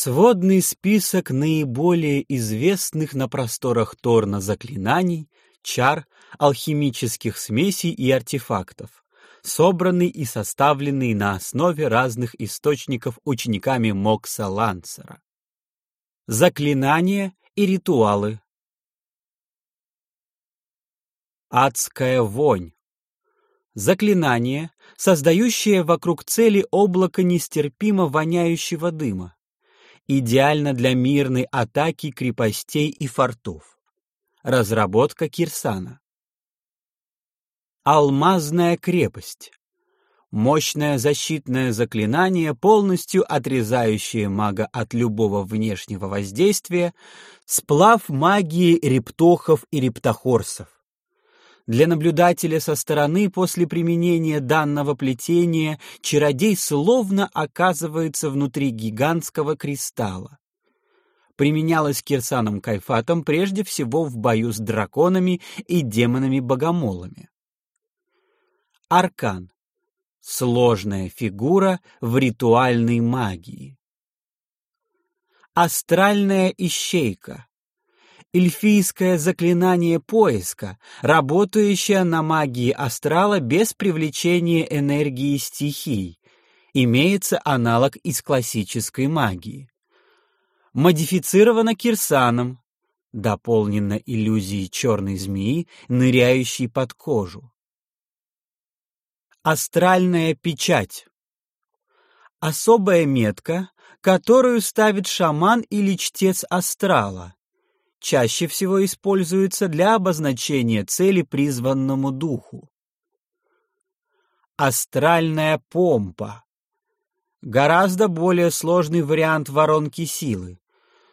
Сводный список наиболее известных на просторах Торна заклинаний, чар, алхимических смесей и артефактов, собранный и составленный на основе разных источников учениками Мокса Лансера. Заклинания и ритуалы. Адская вонь. Заклинание, создающее вокруг цели облако нестерпимо воняющего дыма идеально для мирной атаки крепостей и фортов. Разработка Кирсана. Алмазная крепость. Мощное защитное заклинание, полностью отрезающее мага от любого внешнего воздействия, сплав магии рептохов и рептохорсов. Для наблюдателя со стороны после применения данного плетения чародей словно оказывается внутри гигантского кристалла. Применялось Кирсаном Кайфатом прежде всего в бою с драконами и демонами-богомолами. Аркан. Сложная фигура в ритуальной магии. Астральная ищейка эльфийское заклинание поиска, работающее на магии астрала без привлечения энергии стихий. Имеется аналог из классической магии. Модифицировано Кирсаном, дополнено иллюзией черной змеи, ныряющей под кожу. Астральная печать. Особая метка, которую ставит шаман или чтец астрала чаще всего используется для обозначения цели призванному духу. Астральная помпа. Гораздо более сложный вариант воронки силы.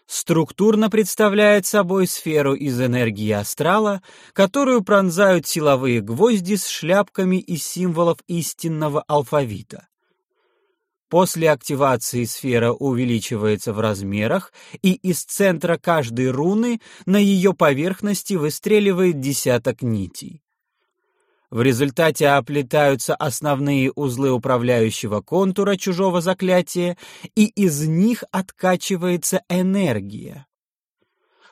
Структурно представляет собой сферу из энергии астрала, которую пронзают силовые гвозди с шляпками из символов истинного алфавита. После активации сфера увеличивается в размерах, и из центра каждой руны на ее поверхности выстреливает десяток нитей. В результате оплетаются основные узлы управляющего контура чужого заклятия, и из них откачивается энергия.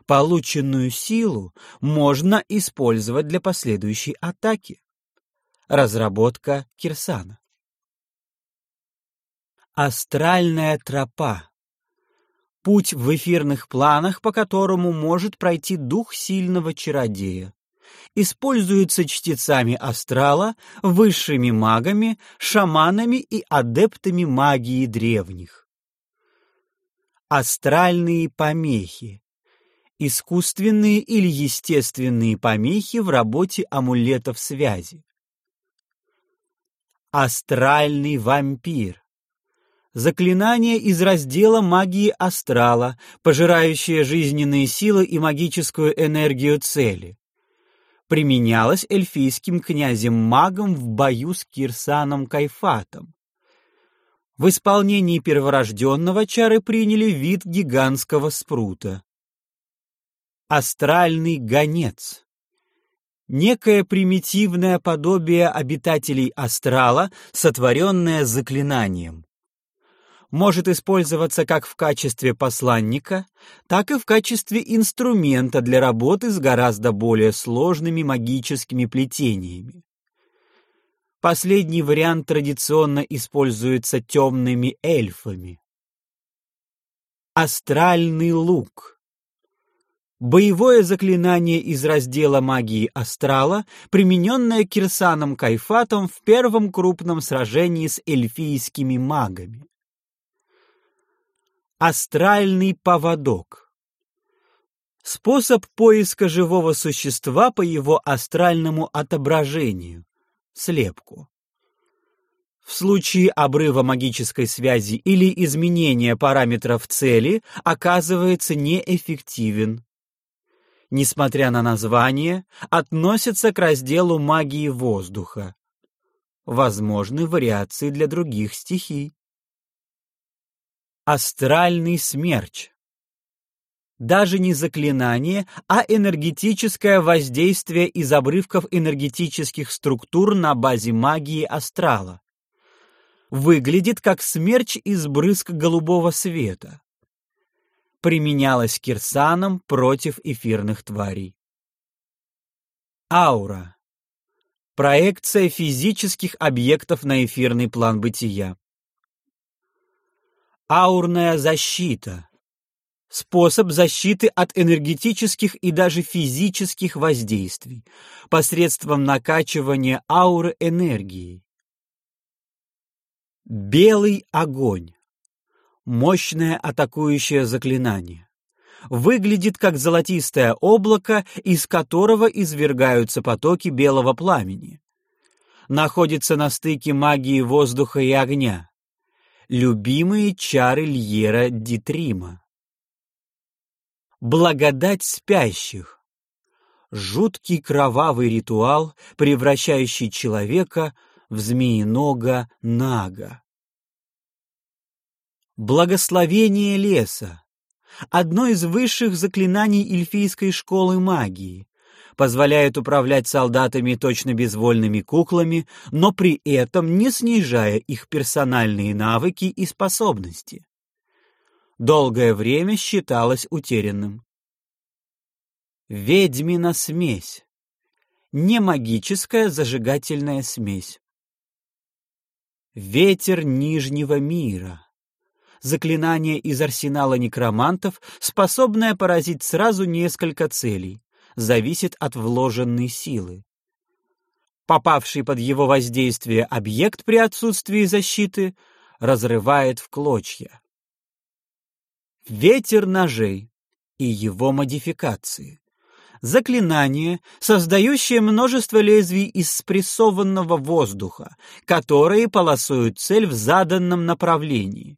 Полученную силу можно использовать для последующей атаки. Разработка Кирсана. Астральная тропа. Путь в эфирных планах, по которому может пройти дух сильного чародея. Используется чтецами астрала, высшими магами, шаманами и адептами магии древних. Астральные помехи. Искусственные или естественные помехи в работе амулетов связи. Астральный вампир Заклинание из раздела магии астрала, пожирающее жизненные силы и магическую энергию цели. Применялось эльфийским князем-магом в бою с Кирсаном Кайфатом. В исполнении перворожденного чары приняли вид гигантского спрута. Астральный гонец некое примитивное подобие обитателей астрала, сотворенное заклинанием может использоваться как в качестве посланника, так и в качестве инструмента для работы с гораздо более сложными магическими плетениями. Последний вариант традиционно используется темными эльфами. Астральный лук. Боевое заклинание из раздела магии астрала, примененное Кирсаном Кайфатом в первом крупном сражении с эльфийскими магами. Астральный поводок. Способ поиска живого существа по его астральному отображению, слепку. В случае обрыва магической связи или изменения параметров цели оказывается неэффективен. Несмотря на название, относится к разделу магии воздуха. Возможны вариации для других стихий. Астральный смерч. Даже не заклинание, а энергетическое воздействие из обрывков энергетических структур на базе магии астрала. Выглядит как смерч из брызг голубого света. применялась кирсаном против эфирных тварей. Аура. Проекция физических объектов на эфирный план бытия. Аурная защита. Способ защиты от энергетических и даже физических воздействий посредством накачивания ауры энергией. Белый огонь. Мощное атакующее заклинание. Выглядит как золотистое облако, из которого извергаются потоки белого пламени. Находится на стыке магии воздуха и огня. Любимые чары Льера Дитрима. Благодать спящих. Жуткий кровавый ритуал, превращающий человека в змеинога Нага. Благословение леса. Одно из высших заклинаний эльфийской школы магии. Позволяет управлять солдатами точно безвольными куклами, но при этом не снижая их персональные навыки и способности. Долгое время считалось утерянным. Ведьмина смесь. Не магическая зажигательная смесь. Ветер Нижнего мира заклинание из арсенала некромантов, способное поразить сразу несколько целей, зависит от вложенной силы. Попавший под его воздействие объект при отсутствии защиты разрывает в клочья. Ветер ножей и его модификации. Заклинание, создающее множество лезвий из спрессованного воздуха, которые полосуют цель в заданном направлении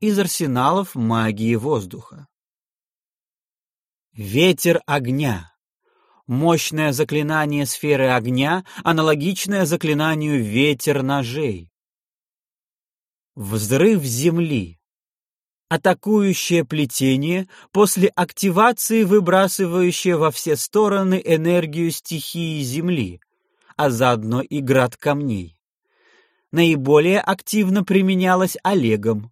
из арсеналов магии воздуха. Ветер огня. Мощное заклинание сферы огня, аналогичное заклинанию ветер ножей. Взрыв земли. Атакующее плетение, после активации выбрасывающее во все стороны энергию стихии земли, а заодно и град камней. Наиболее активно применялось Олегом,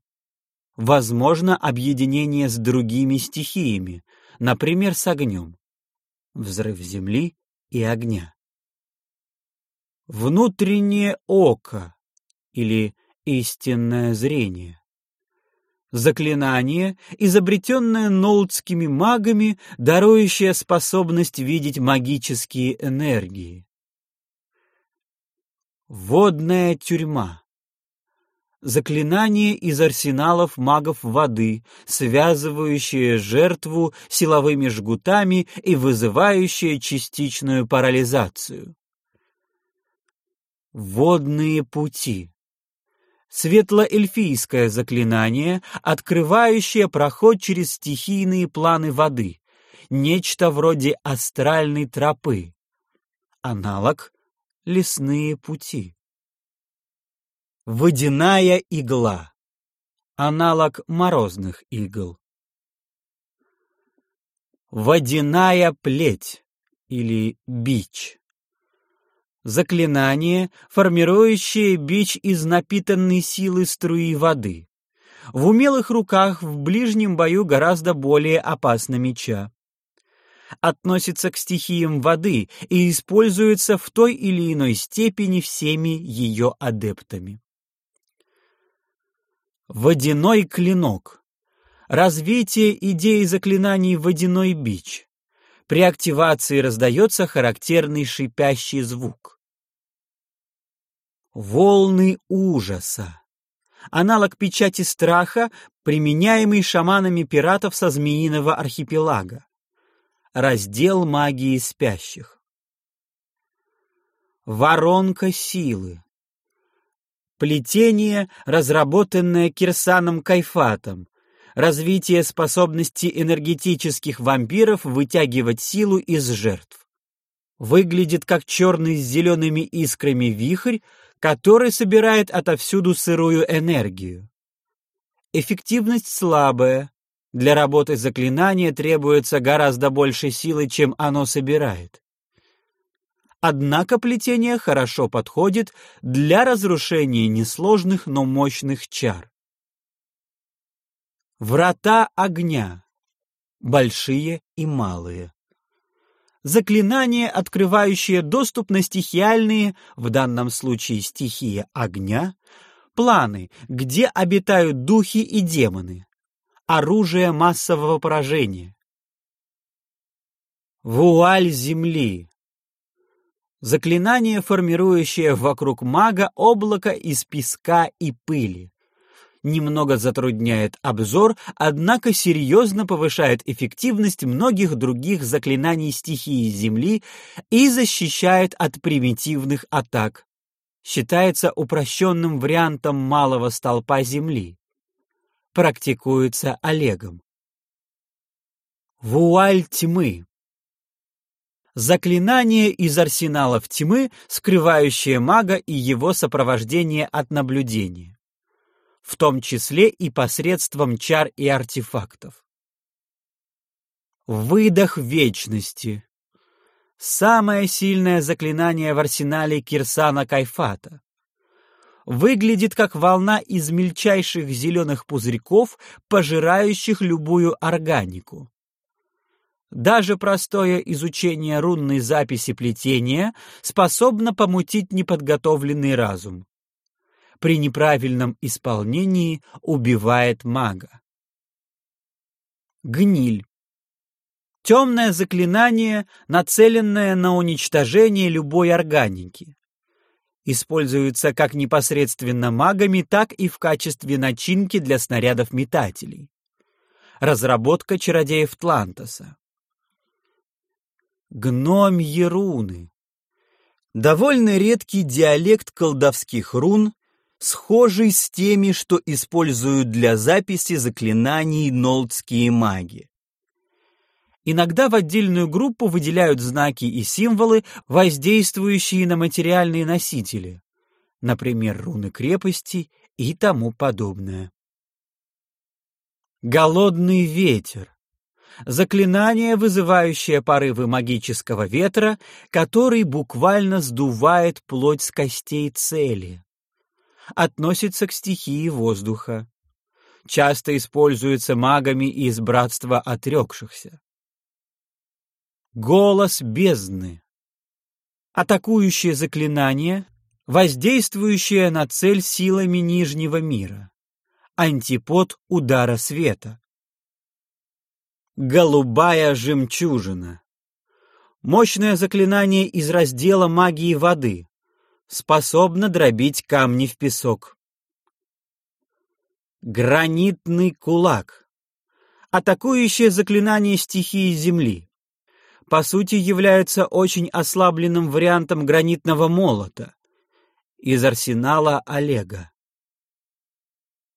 Возможно объединение с другими стихиями, например, с огнем. Взрыв земли и огня. Внутреннее око или истинное зрение. Заклинание, изобретенное нолдскими магами, дарующее способность видеть магические энергии. Водная тюрьма заклинание из арсеналов магов воды, связывающее жертву силовыми жгутами и вызывающее частичную парализацию. Водные пути. Светлоэльфийское заклинание, открывающее проход через стихийные планы воды, нечто вроде астральной тропы. Аналог — лесные пути. Водяная игла. Аналог морозных игл. Водяная плеть или бич. Заклинание, формирующее бич из напитанной силы струи воды. В умелых руках в ближнем бою гораздо более опасно меча. Относится к стихиям воды и используется в той или иной степени всеми ее адептами. Водяной клинок. Развитие идеи заклинаний «водяной бич». При активации раздается характерный шипящий звук. Волны ужаса. Аналог печати страха, применяемый шаманами пиратов со Змеиного архипелага. Раздел магии спящих. Воронка силы. Плетение, разработанное Кирсаном Кайфатом. Развитие способности энергетических вампиров вытягивать силу из жертв. Выглядит как черный с зелеными искрами вихрь, который собирает отовсюду сырую энергию. Эффективность слабая. Для работы заклинания требуется гораздо больше силы, чем оно собирает. Однако плетение хорошо подходит для разрушения несложных, но мощных чар. Врата огня. большие и малые. Заклинание, открывающее доступ на стихиальные, в данном случае стихия огня, планы, где обитают духи и демоны. Оружие массового поражения. Вуаль земли. Заклинание, формирующее вокруг мага облако из песка и пыли немного затрудняет обзор, однако серьезно повышает эффективность многих других заклинаний стихии Земли и защищает от примитивных атак. Считается упрощенным вариантом малого столпа Земли. Практикуется Олегом. Вуаль тьмы Заклинание из арсеналов тьмы, скрывающее мага и его сопровождение от наблюдения в том числе и посредством чар и артефактов. Выдох вечности. Самое сильное заклинание в арсенале Кирсана Кайфата. Выглядит как волна из мельчайших зеленых пузырьков, пожирающих любую органику. Даже простое изучение рунной записи плетения способно помутить неподготовленный разум при неправильном исполнении убивает мага. Гниль. Темное заклинание, нацеленное на уничтожение любой органики. Используется как непосредственно магами, так и в качестве начинки для снарядов-метателей. Разработка чародеев Тлантоса. Гномьи руны. Довольно редкий диалект колдовских рун, схожий с теми, что используют для записи заклинаний нолдские маги. Иногда в отдельную группу выделяют знаки и символы, воздействующие на материальные носители, например, руны крепости и тому подобное. Голодный ветер. Заклинание, вызывающее порывы магического ветра, который буквально сдувает плоть с костей цели относится к стихии воздуха. Часто используется магами из братства отрекшихся. Голос бездны. Атакующее заклинание, воздействующее на цель силами Нижнего мира. Антипод удара света. Голубая жемчужина. Мощное заклинание из раздела магии воды, способна дробить камни в песок. Гранитный кулак. Атакующее заклинание стихии Земли. По сути, является очень ослабленным вариантом гранитного молота из арсенала Олега.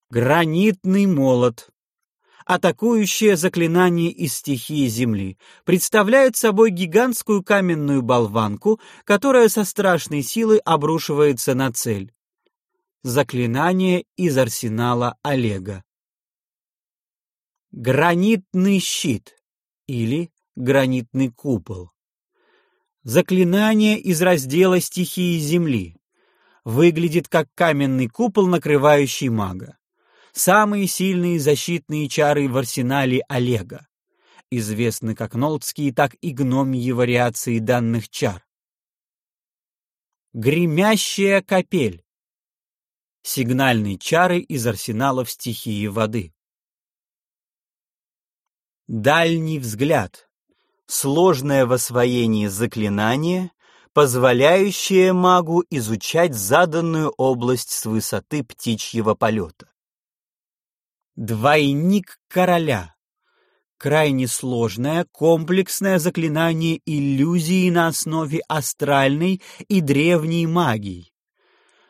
Гранитный молот атакующее заклинание из стихии Земли, представляет собой гигантскую каменную болванку, которая со страшной силой обрушивается на цель. Заклинание из арсенала Олега. Гранитный щит или гранитный купол. Заклинание из раздела стихии Земли. Выглядит как каменный купол, накрывающий мага самые сильные защитные чары в арсенале Олега, известны как нолдские, так и гномьи вариации данных чар. Гремящая капель. Сигнальные чары из арсеналов стихии воды. Дальний взгляд. Сложное в освоении заклинание, позволяющее магу изучать заданную область с высоты птичьего полета. Двойник короля. Крайне сложное, комплексное заклинание иллюзии на основе астральной и древней магии.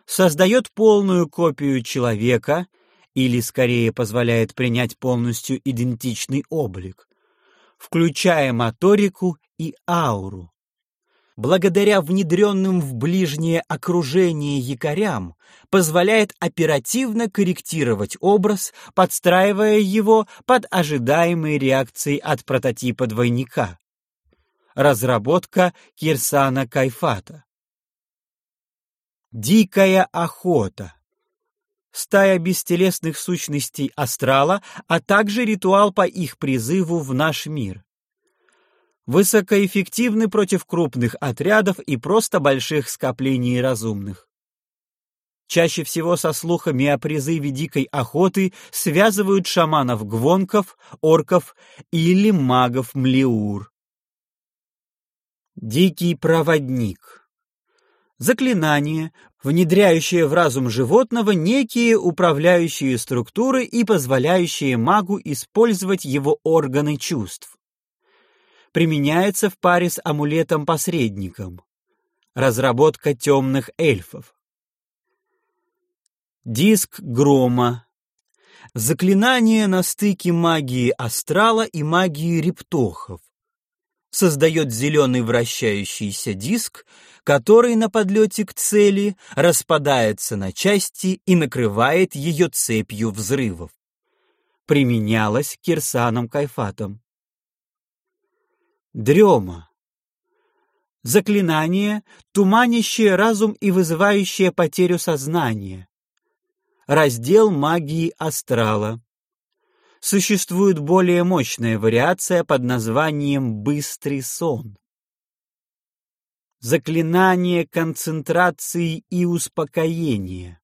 Создает полную копию человека, или скорее позволяет принять полностью идентичный облик, включая моторику и ауру благодаря внедренным в ближнее окружение якорям, позволяет оперативно корректировать образ, подстраивая его под ожидаемые реакции от прототипа двойника. Разработка Кирсана Кайфата. Дикая охота. стая бестелесных сущностей астрала, а также ритуал по их призыву в наш мир. Высокоэффективны против крупных отрядов и просто больших скоплений разумных. Чаще всего со слухами о призыве дикой охоты связывают шаманов-гвонков, орков или магов-млеур. Дикий проводник Заклинание, внедряющее в разум животного некие управляющие структуры и позволяющие магу использовать его органы чувств. Применяется в паре с амулетом-посредником. Разработка темных эльфов. Диск грома. Заклинание на стыке магии астрала и магии рептохов. Создает зеленый вращающийся диск, который на подлете к цели распадается на части и накрывает ее цепью взрывов. Применялось Кирсаном Кайфатом. Дрема. Заклинание, туманящее разум и вызывающее потерю сознания раздел магии астрала. Существует более мощная вариация под названием «быстрый сон». Заклинание концентрации и успокоения.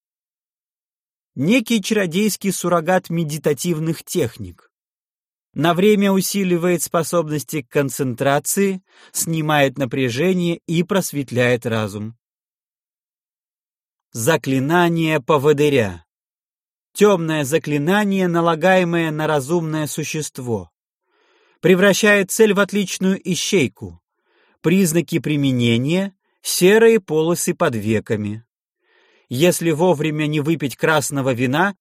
Некий чародейский суррогат медитативных техник. На время усиливает способности к концентрации, снимает напряжение и просветляет разум. Заклинание поводыря темное заклинание, налагаемое на разумное существо. Превращает цель в отличную ищейку. Признаки применения — серые полосы под веками. Если вовремя не выпить красного вина,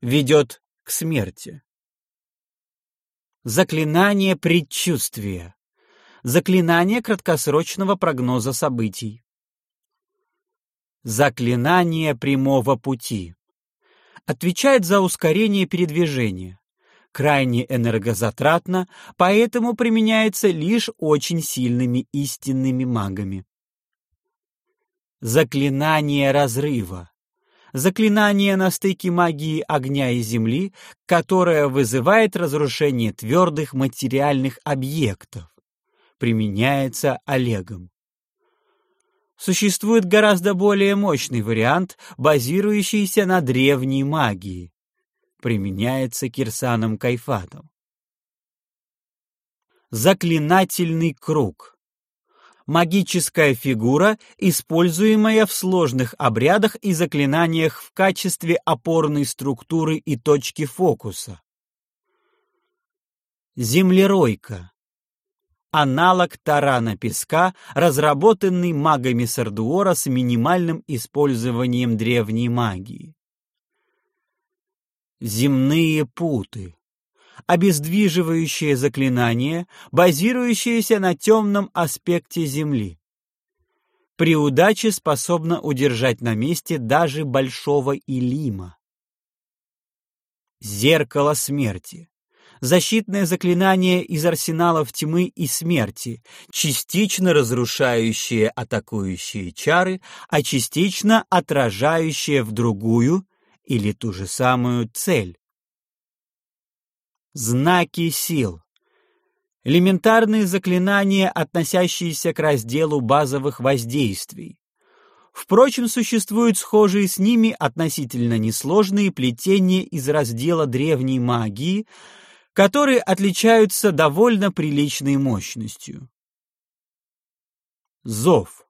ведет к смерти. Заклинание предчувствия. Заклинание краткосрочного прогноза событий. Заклинание прямого пути отвечает за ускорение передвижения. Крайне энергозатратно, поэтому применяется лишь очень сильными истинными магами. Заклинание разрыва. Заклинание на стыке магии огня и земли, которое вызывает разрушение твердых материальных объектов. Применяется Олегом. Существует гораздо более мощный вариант, базирующийся на древней магии. Применяется Кирсаном Кайфатом. Заклинательный круг. Магическая фигура, используемая в сложных обрядах и заклинаниях в качестве опорной структуры и точки фокуса. Землеройка аналог тарана песка, разработанный магами Сардуора с минимальным использованием древней магии. Земные путы. Обездвиживающее заклинание, базирующееся на темном аспекте Земли. При удаче способно удержать на месте даже большого Илима. Зеркало смерти защитное заклинание из арсеналов тьмы и смерти, частично разрушающее атакующие чары, а частично отражающее в другую или ту же самую цель. Знаки сил. Элементарные заклинания, относящиеся к разделу базовых воздействий. Впрочем, существуют схожие с ними относительно несложные плетения из раздела древней магии, которые отличаются довольно приличной мощностью. Зов.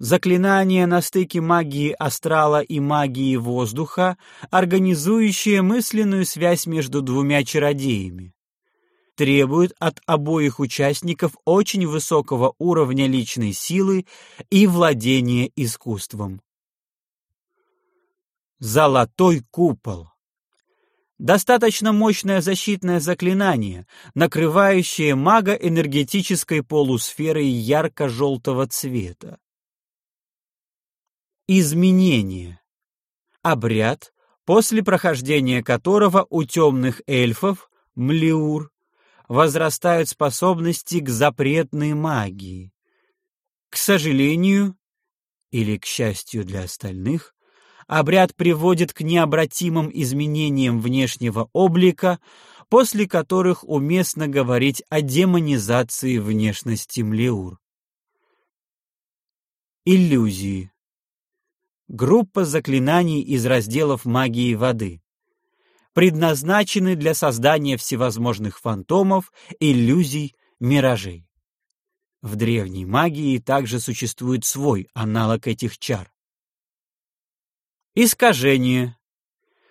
Заклинание на стыке магии астрала и магии воздуха, организующее мысленную связь между двумя чародеями. Требует от обоих участников очень высокого уровня личной силы и владения искусством. Золотой купол Достаточно мощное защитное заклинание, накрывающее мага энергетической полусферой ярко-желтого цвета. Изменение. Обряд, после прохождения которого у темных эльфов, млеур, возрастают способности к запретной магии. К сожалению, или к счастью для остальных, обряд приводит к необратимым изменениям внешнего облика, после которых уместно говорить о демонизации внешности Млеур. Иллюзии. Группа заклинаний из разделов магии воды. Предназначены для создания всевозможных фантомов, иллюзий, миражей. В древней магии также существует свой аналог этих чар. Искажение.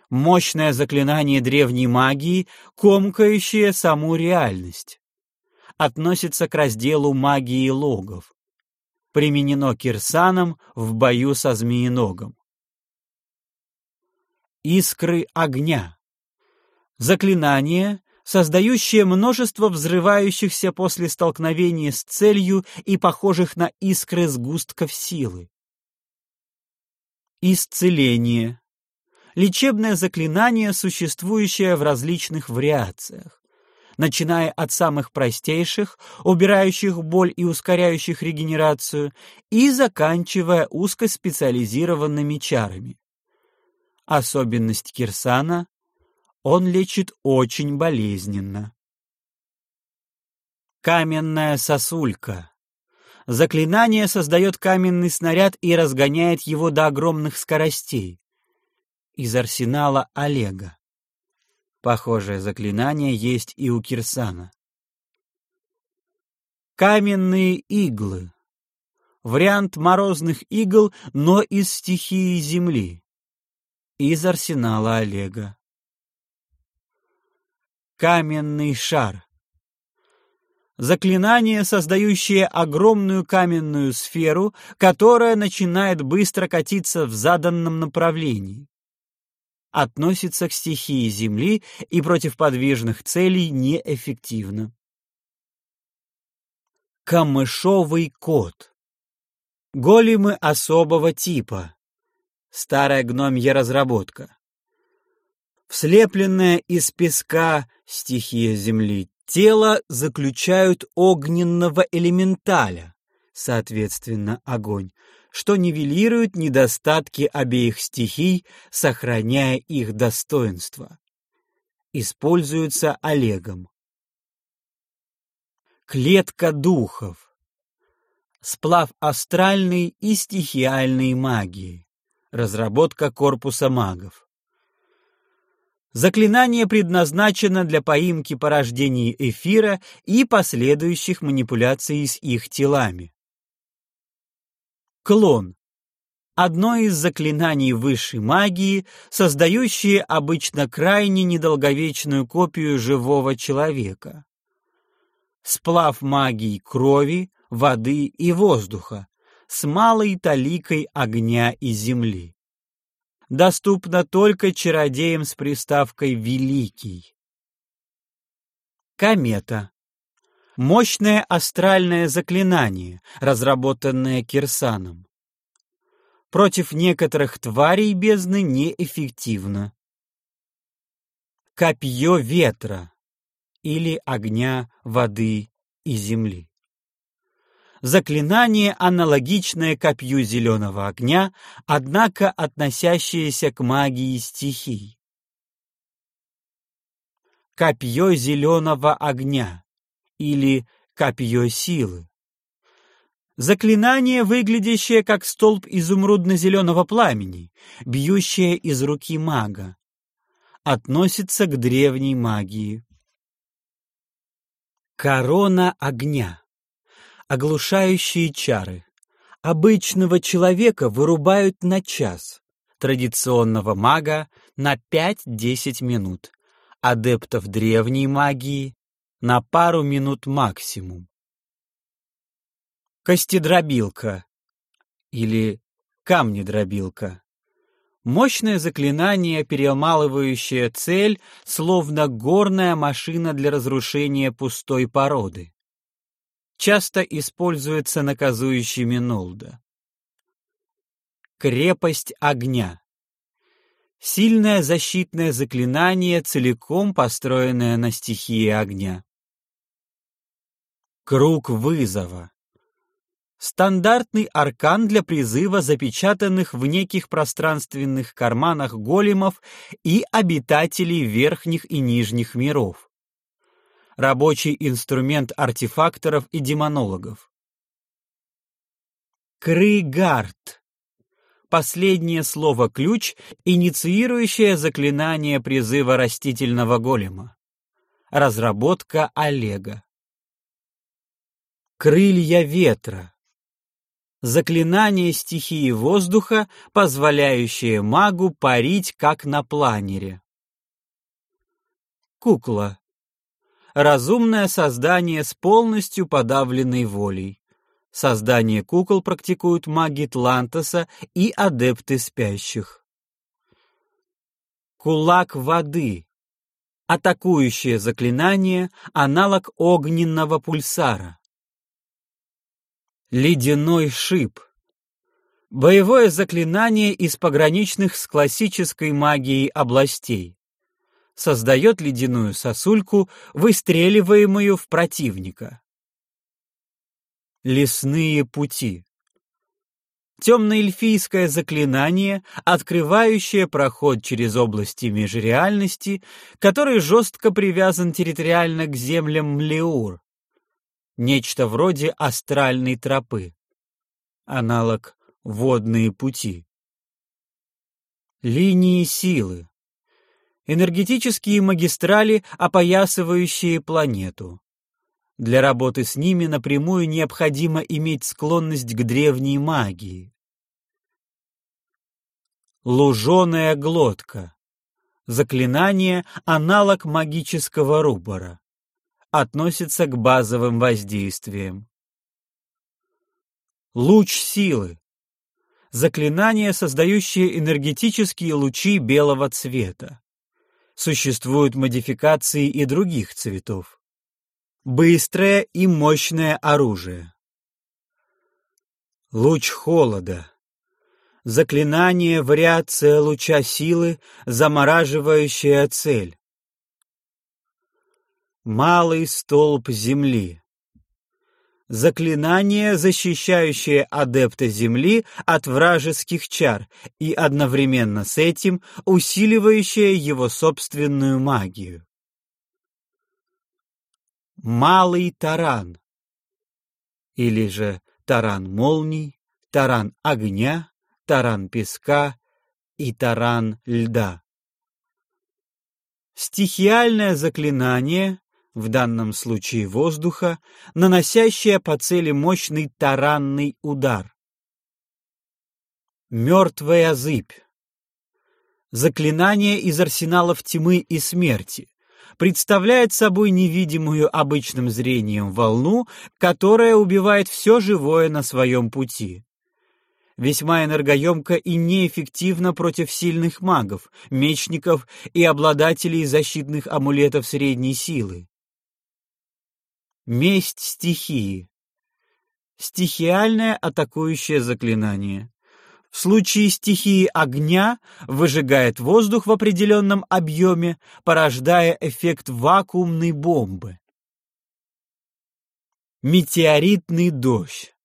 Мощное заклинание древней магии, комкающее саму реальность. Относится к разделу магии логов. Применено Кирсаном в бою со змееногом. Искры огня. Заклинание, создающее множество взрывающихся после столкновения с целью и похожих на искры сгустков силы. Исцеление. Лечебное заклинание, существующее в различных вариациях, начиная от самых простейших, убирающих боль и ускоряющих регенерацию, и заканчивая узкоспециализированными чарами. Особенность Кирсана он лечит очень болезненно. Каменная сосулька. Заклинание создает каменный снаряд и разгоняет его до огромных скоростей. Из арсенала Олега. Похожее заклинание есть и у Кирсана. Каменные иглы. Вариант морозных игл, но из стихии земли. Из арсенала Олега каменный шар. Заклинание, создающее огромную каменную сферу, которая начинает быстро катиться в заданном направлении. Относится к стихии Земли и против подвижных целей неэффективно. Камышовый кот. Големы особого типа. Старая гномья разработка. Вслепленная из песка стихия земли, тело заключают огненного элементаля, соответственно, огонь, что нивелирует недостатки обеих стихий, сохраняя их достоинство. Используется Олегом. Клетка духов. Сплав астральной и стихиальной магии. Разработка корпуса магов. Заклинание предназначено для поимки порождений эфира и последующих манипуляций с их телами. Клон. Одно из заклинаний высшей магии, создающее обычно крайне недолговечную копию живого человека. Сплав магии крови, воды и воздуха с малой таликой огня и земли доступна только чародеям с приставкой «великий». Комета. Мощное астральное заклинание, разработанное Кирсаном. Против некоторых тварей бездны неэффективно. Копье ветра или огня, воды и земли. Заклинание, аналогичное копью зеленого огня, однако относящееся к магии стихий. Копье зеленого огня или копье силы. Заклинание, выглядящее как столб изумрудно-зеленого пламени, бьющее из руки мага. Относится к древней магии. Корона огня Оглушающие чары. Обычного человека вырубают на час, традиционного мага на 5-10 минут, адептов древней магии на пару минут максимум. Костедробилка или камнедробилка. Мощное заклинание, перемалывающее цель, словно горная машина для разрушения пустой породы часто используется наказующими Нолда. Крепость огня. Сильное защитное заклинание, целиком построенное на стихии огня. Круг вызова. Стандартный аркан для призыва запечатанных в неких пространственных карманах големов и обитателей верхних и нижних миров. Рабочий инструмент артефакторов и демонологов. Крыгард. Последнее слово «ключ», инициирующее заклинание призыва растительного голема. Разработка Олега. Крылья ветра. Заклинание стихии воздуха, позволяющее магу парить, как на планере. Кукла. Разумное создание с полностью подавленной волей. Создание кукол практикуют маги Тлантоса и адепты спящих. Кулак воды. Атакующее заклинание, аналог огненного пульсара. Ледяной шип. Боевое заклинание из пограничных с классической магией областей. Создает ледяную сосульку, выстреливаемую в противника. Лесные пути. Темно-эльфийское заклинание, открывающее проход через области межреальности, который жестко привязан территориально к землям Млеур, нечто вроде астральной тропы, аналог водные пути. Линии силы. Энергетические магистрали, опоясывающие планету. Для работы с ними напрямую необходимо иметь склонность к древней магии. Луженая глотка. Заклинание — аналог магического рубора относится к базовым воздействиям. Луч силы. Заклинание, создающее энергетические лучи белого цвета. Существуют модификации и других цветов. Быстрое и мощное оружие. Луч холода. Заклинание, вариация луча силы, замораживающая цель. Малый столб земли. Заклинание, защищающее адепта земли от вражеских чар и одновременно с этим усиливающее его собственную магию. Малый таран. Или же таран молний, таран огня, таран песка и таран льда. Стихиальное заклинание, в данном случае воздуха, наносящая по цели мощный таранный удар. Мертвая зыбь. Заклинание из арсеналов тьмы и смерти представляет собой невидимую обычным зрением волну, которая убивает все живое на своем пути весьма энергоемко и неэффективно против сильных магов, мечников и обладателей защитных амулетов средней силы. Месть стихии. Стихиальное атакующее заклинание. В случае стихии огня выжигает воздух в определенном объеме, порождая эффект вакуумной бомбы. Метеоритный дождь.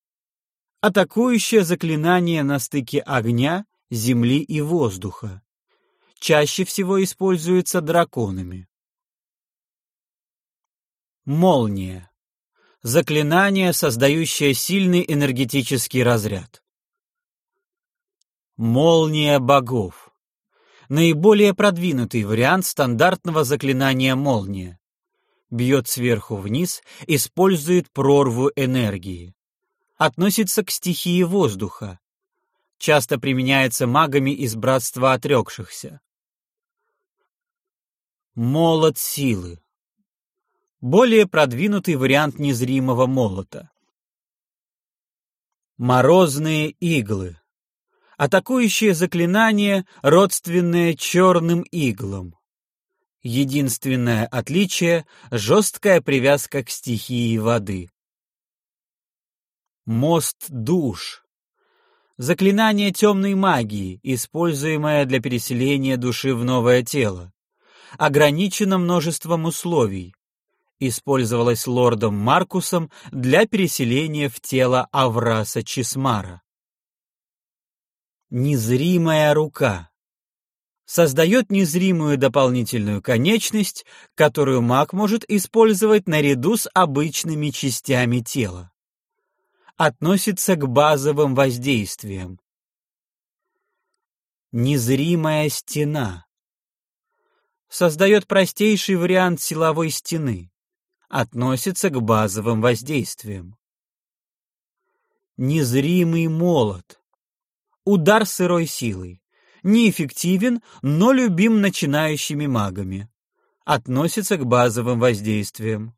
Атакующее заклинание на стыке огня, земли и воздуха. Чаще всего используется драконами. Молния. Заклинание, создающее сильный энергетический разряд. Молния богов. Наиболее продвинутый вариант стандартного заклинания молния. Бьет сверху вниз, использует прорву энергии. Относится к стихии воздуха. Часто применяется магами из братства отрекшихся. Молот силы более продвинутый вариант незримого молота. Морозные иглы. Атакующее заклинание, родственное черным иглам. Единственное отличие — жесткая привязка к стихии воды. Мост душ. Заклинание темной магии, используемое для переселения души в новое тело. Ограничено множеством условий использовалась лордом Маркусом для переселения в тело Авраса Чисмара. Незримая рука создает незримую дополнительную конечность, которую маг может использовать наряду с обычными частями тела. Относится к базовым воздействиям. Незримая стена создает простейший вариант силовой стены, относится к базовым воздействиям. Незримый молот. Удар сырой силой. Неэффективен, но любим начинающими магами. Относится к базовым воздействиям.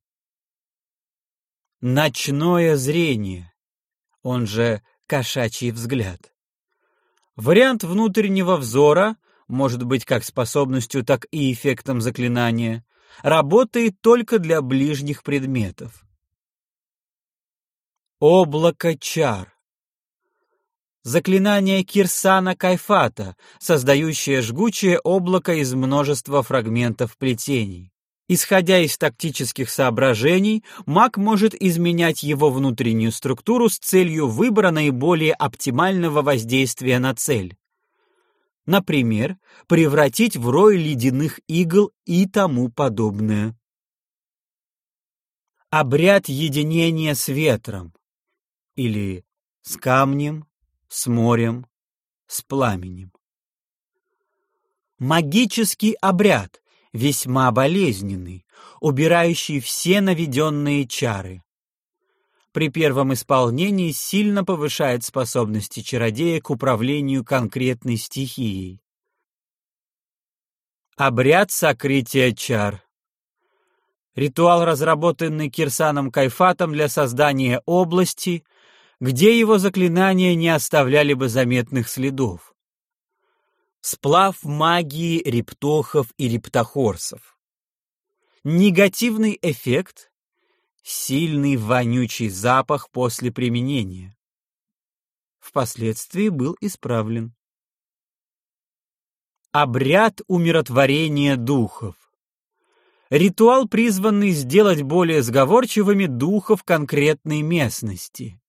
Ночное зрение, он же кошачий взгляд. Вариант внутреннего взора может быть как способностью, так и эффектом заклинания, работает только для ближних предметов. Облако чар. Заклинание Кирсана Кайфата, создающее жгучее облако из множества фрагментов плетений. Исходя из тактических соображений, маг может изменять его внутреннюю структуру с целью выбора наиболее оптимального воздействия на цель. Например, превратить в рой ледяных игл и тому подобное. Обряд единения с ветром или с камнем, с морем, с пламенем. Магический обряд, весьма болезненный, убирающий все наведенные чары при первом исполнении сильно повышает способности чародея к управлению конкретной стихией. Обряд сокрытия чар. Ритуал, разработанный Кирсаном Кайфатом для создания области, где его заклинания не оставляли бы заметных следов. Сплав магии рептохов и рептохорсов. Негативный эффект сильный вонючий запах после применения. Впоследствии был исправлен. Обряд умиротворения духов. Ритуал, призванный сделать более сговорчивыми духов конкретной местности.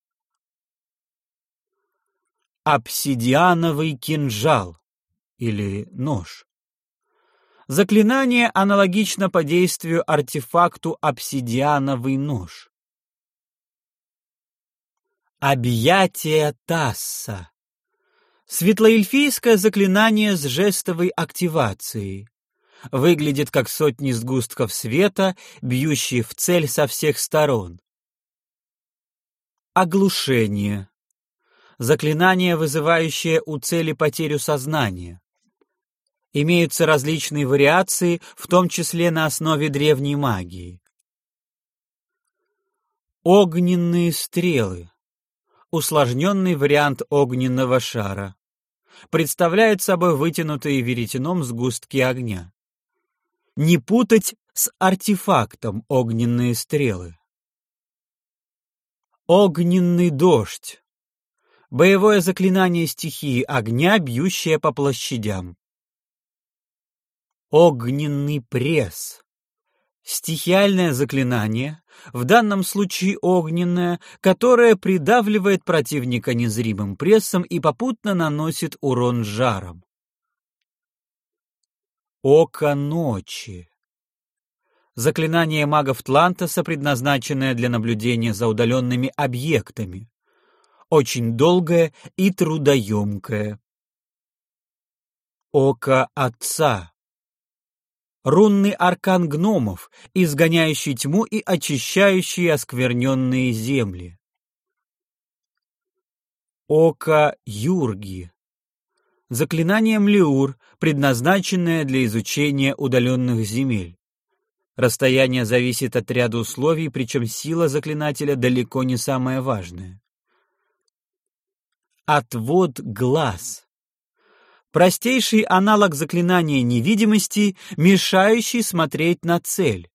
Обсидиановый кинжал или нож. Заклинание аналогично по действию артефакту обсидиановый нож. Объятие Тасса. Светлоэльфийское заклинание с жестовой активацией. Выглядит как сотни сгустков света, бьющие в цель со всех сторон. Оглушение. Заклинание, вызывающее у цели потерю сознания. Имеются различные вариации, в том числе на основе древней магии. Огненные стрелы. Усложненный вариант огненного шара. Представляют собой вытянутые веретеном сгустки огня. Не путать с артефактом огненные стрелы. Огненный дождь. Боевое заклинание стихии огня, бьющее по площадям. Огненный пресс. Стихиальное заклинание, в данном случае огненное, которое придавливает противника незримым прессом и попутно наносит урон жаром. Око ночи. Заклинание магов Тлантоса, предназначенное для наблюдения за удаленными объектами. Очень долгое и трудоемкое. Око Отца рунный аркан гномов, изгоняющий тьму и очищающий оскверненные земли. Око Юрги. Заклинание Млеур, предназначенное для изучения удаленных земель. Расстояние зависит от ряда условий, причем сила заклинателя далеко не самая важная. Отвод глаз простейший аналог заклинания невидимости, мешающий смотреть на цель.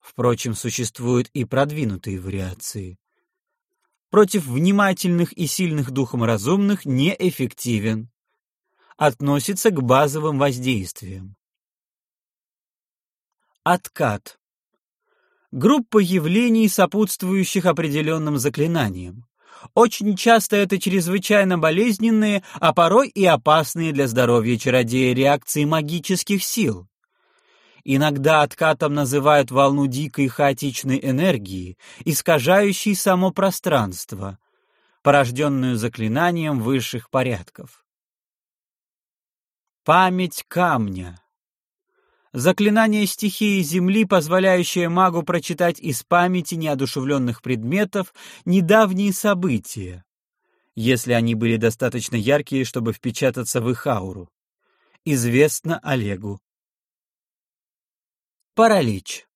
Впрочем, существуют и продвинутые вариации. Против внимательных и сильных духом разумных неэффективен. Относится к базовым воздействиям. Откат. Группа явлений, сопутствующих определенным заклинаниям. Очень часто это чрезвычайно болезненные, а порой и опасные для здоровья чародея реакции магических сил. Иногда откатом называют волну дикой хаотичной энергии, искажающей само пространство, порожденную заклинанием высших порядков. Память камня Заклинание стихии Земли, позволяющее магу прочитать из памяти неодушевленных предметов недавние события, если они были достаточно яркие, чтобы впечататься в их ауру. Известно Олегу. Паралич.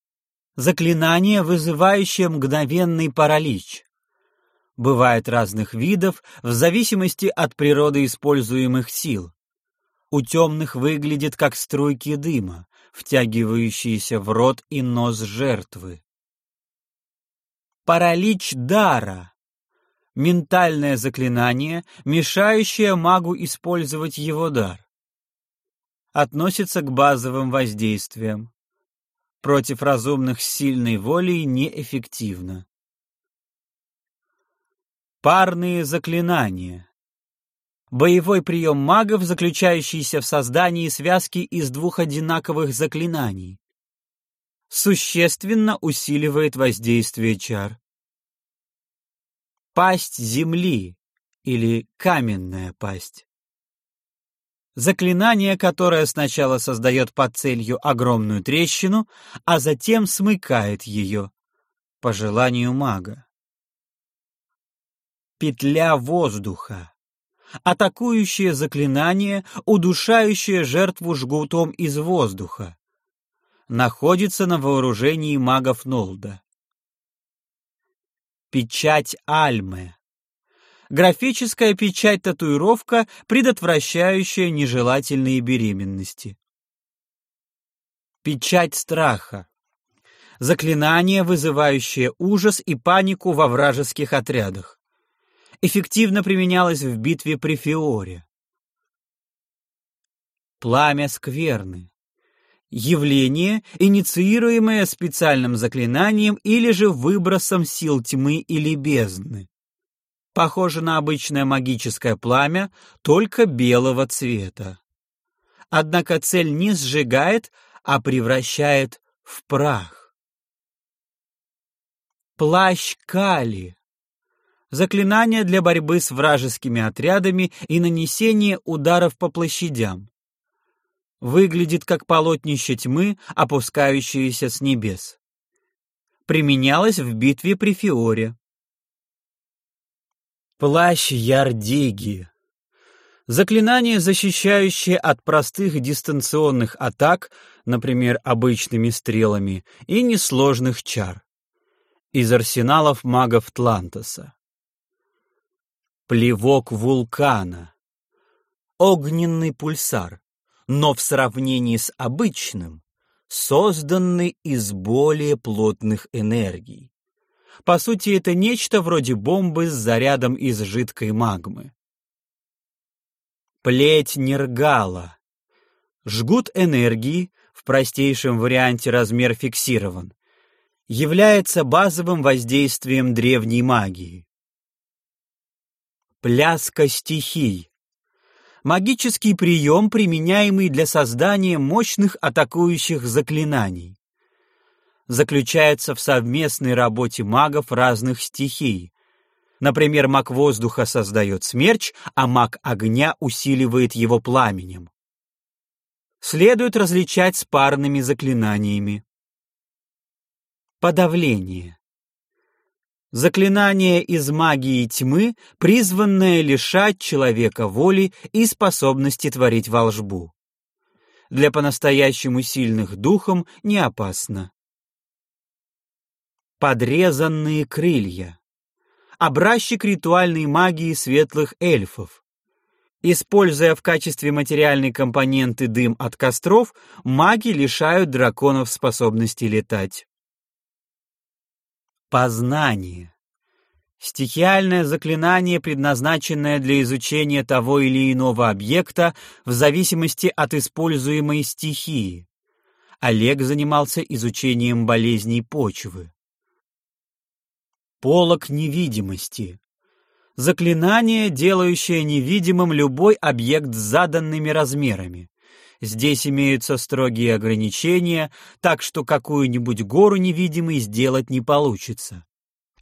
Заклинание, вызывающее мгновенный паралич. Бывает разных видов в зависимости от природы используемых сил. У темных выглядит как струйки дыма, втягивающиеся в рот и нос жертвы. Паралич дара. Ментальное заклинание, мешающее магу использовать его дар. Относится к базовым воздействиям против разумных сильной волей неэффективно. Парные заклинания. Боевой прием магов, заключающийся в создании связки из двух одинаковых заклинаний. Существенно усиливает воздействие чар. Пасть земли или каменная пасть. Заклинание, которое сначала создает под целью огромную трещину, а затем смыкает ее, по желанию мага. Петля воздуха. Атакующее заклинание, удушающее жертву жгутом из воздуха. Находится на вооружении магов Нолда. Печать Альмы. Графическая печать-татуировка, предотвращающая нежелательные беременности. Печать страха. Заклинание, вызывающее ужас и панику во вражеских отрядах. Эффективно применялось в битве при Фиоре. Пламя скверны. Явление, инициируемое специальным заклинанием или же выбросом сил тьмы или бездны похоже на обычное магическое пламя, только белого цвета. Однако цель не сжигает, а превращает в прах. Плащ Кали. Заклинание для борьбы с вражескими отрядами и нанесение ударов по площадям. Выглядит как полотнище тьмы, опускающееся с небес. Применялось в битве при Фиоре. Плащ Ярдеги. Заклинание, защищающее от простых дистанционных атак, например, обычными стрелами, и несложных чар. Из арсеналов магов Тлантоса. Плевок вулкана. Огненный пульсар, но в сравнении с обычным, созданный из более плотных энергий. По сути, это нечто вроде бомбы с зарядом из жидкой магмы. Плеть Нергала. Жгут энергии, в простейшем варианте размер фиксирован, является базовым воздействием древней магии. Пляска стихий. Магический прием, применяемый для создания мощных атакующих заклинаний заключается в совместной работе магов разных стихий. Например, маг воздуха создает смерч, а маг огня усиливает его пламенем. Следует различать с парными заклинаниями. Подавление. Заклинание из магии тьмы, призванное лишать человека воли и способности творить волжбу. Для по-настоящему сильных духом не опасно подрезанные крылья. Образчик ритуальной магии светлых эльфов. Используя в качестве материальной компоненты дым от костров, маги лишают драконов способности летать. Познание. Стихиальное заклинание, предназначенное для изучения того или иного объекта в зависимости от используемой стихии. Олег занимался изучением болезней почвы. Полок невидимости. Заклинание, делающее невидимым любой объект с заданными размерами. Здесь имеются строгие ограничения, так что какую-нибудь гору невидимой сделать не получится.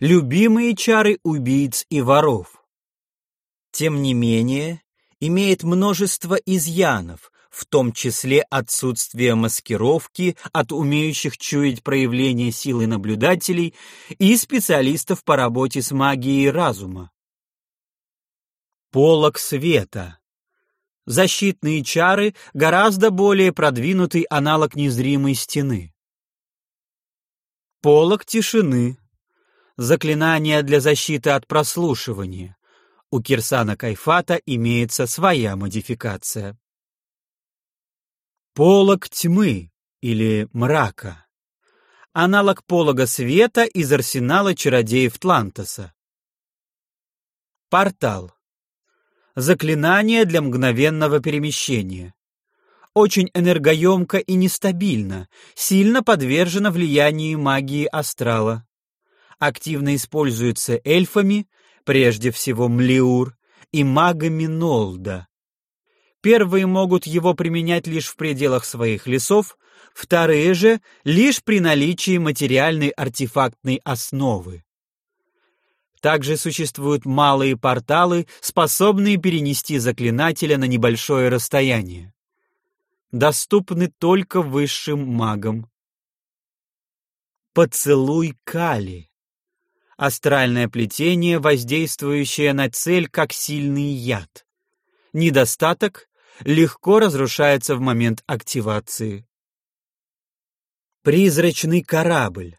Любимые чары убийц и воров. Тем не менее, имеет множество изъянов, в том числе отсутствие маскировки от умеющих чуять проявление силы наблюдателей и специалистов по работе с магией разума. Полок света. Защитные чары — гораздо более продвинутый аналог незримой стены. Полок тишины. Заклинание для защиты от прослушивания. У Кирсана Кайфата имеется своя модификация. Полог тьмы или мрака. Аналог полога света из арсенала чародеев Тлантоса. Портал. Заклинание для мгновенного перемещения. Очень энергоемко и нестабильно, сильно подвержено влиянию магии астрала. Активно используется эльфами, прежде всего Млиур, и магами Нолда. Первые могут его применять лишь в пределах своих лесов, вторые же — лишь при наличии материальной артефактной основы. Также существуют малые порталы, способные перенести заклинателя на небольшое расстояние. Доступны только высшим магам. Поцелуй Кали. Астральное плетение, воздействующее на цель как сильный яд. Недостаток легко разрушается в момент активации. Призрачный корабль.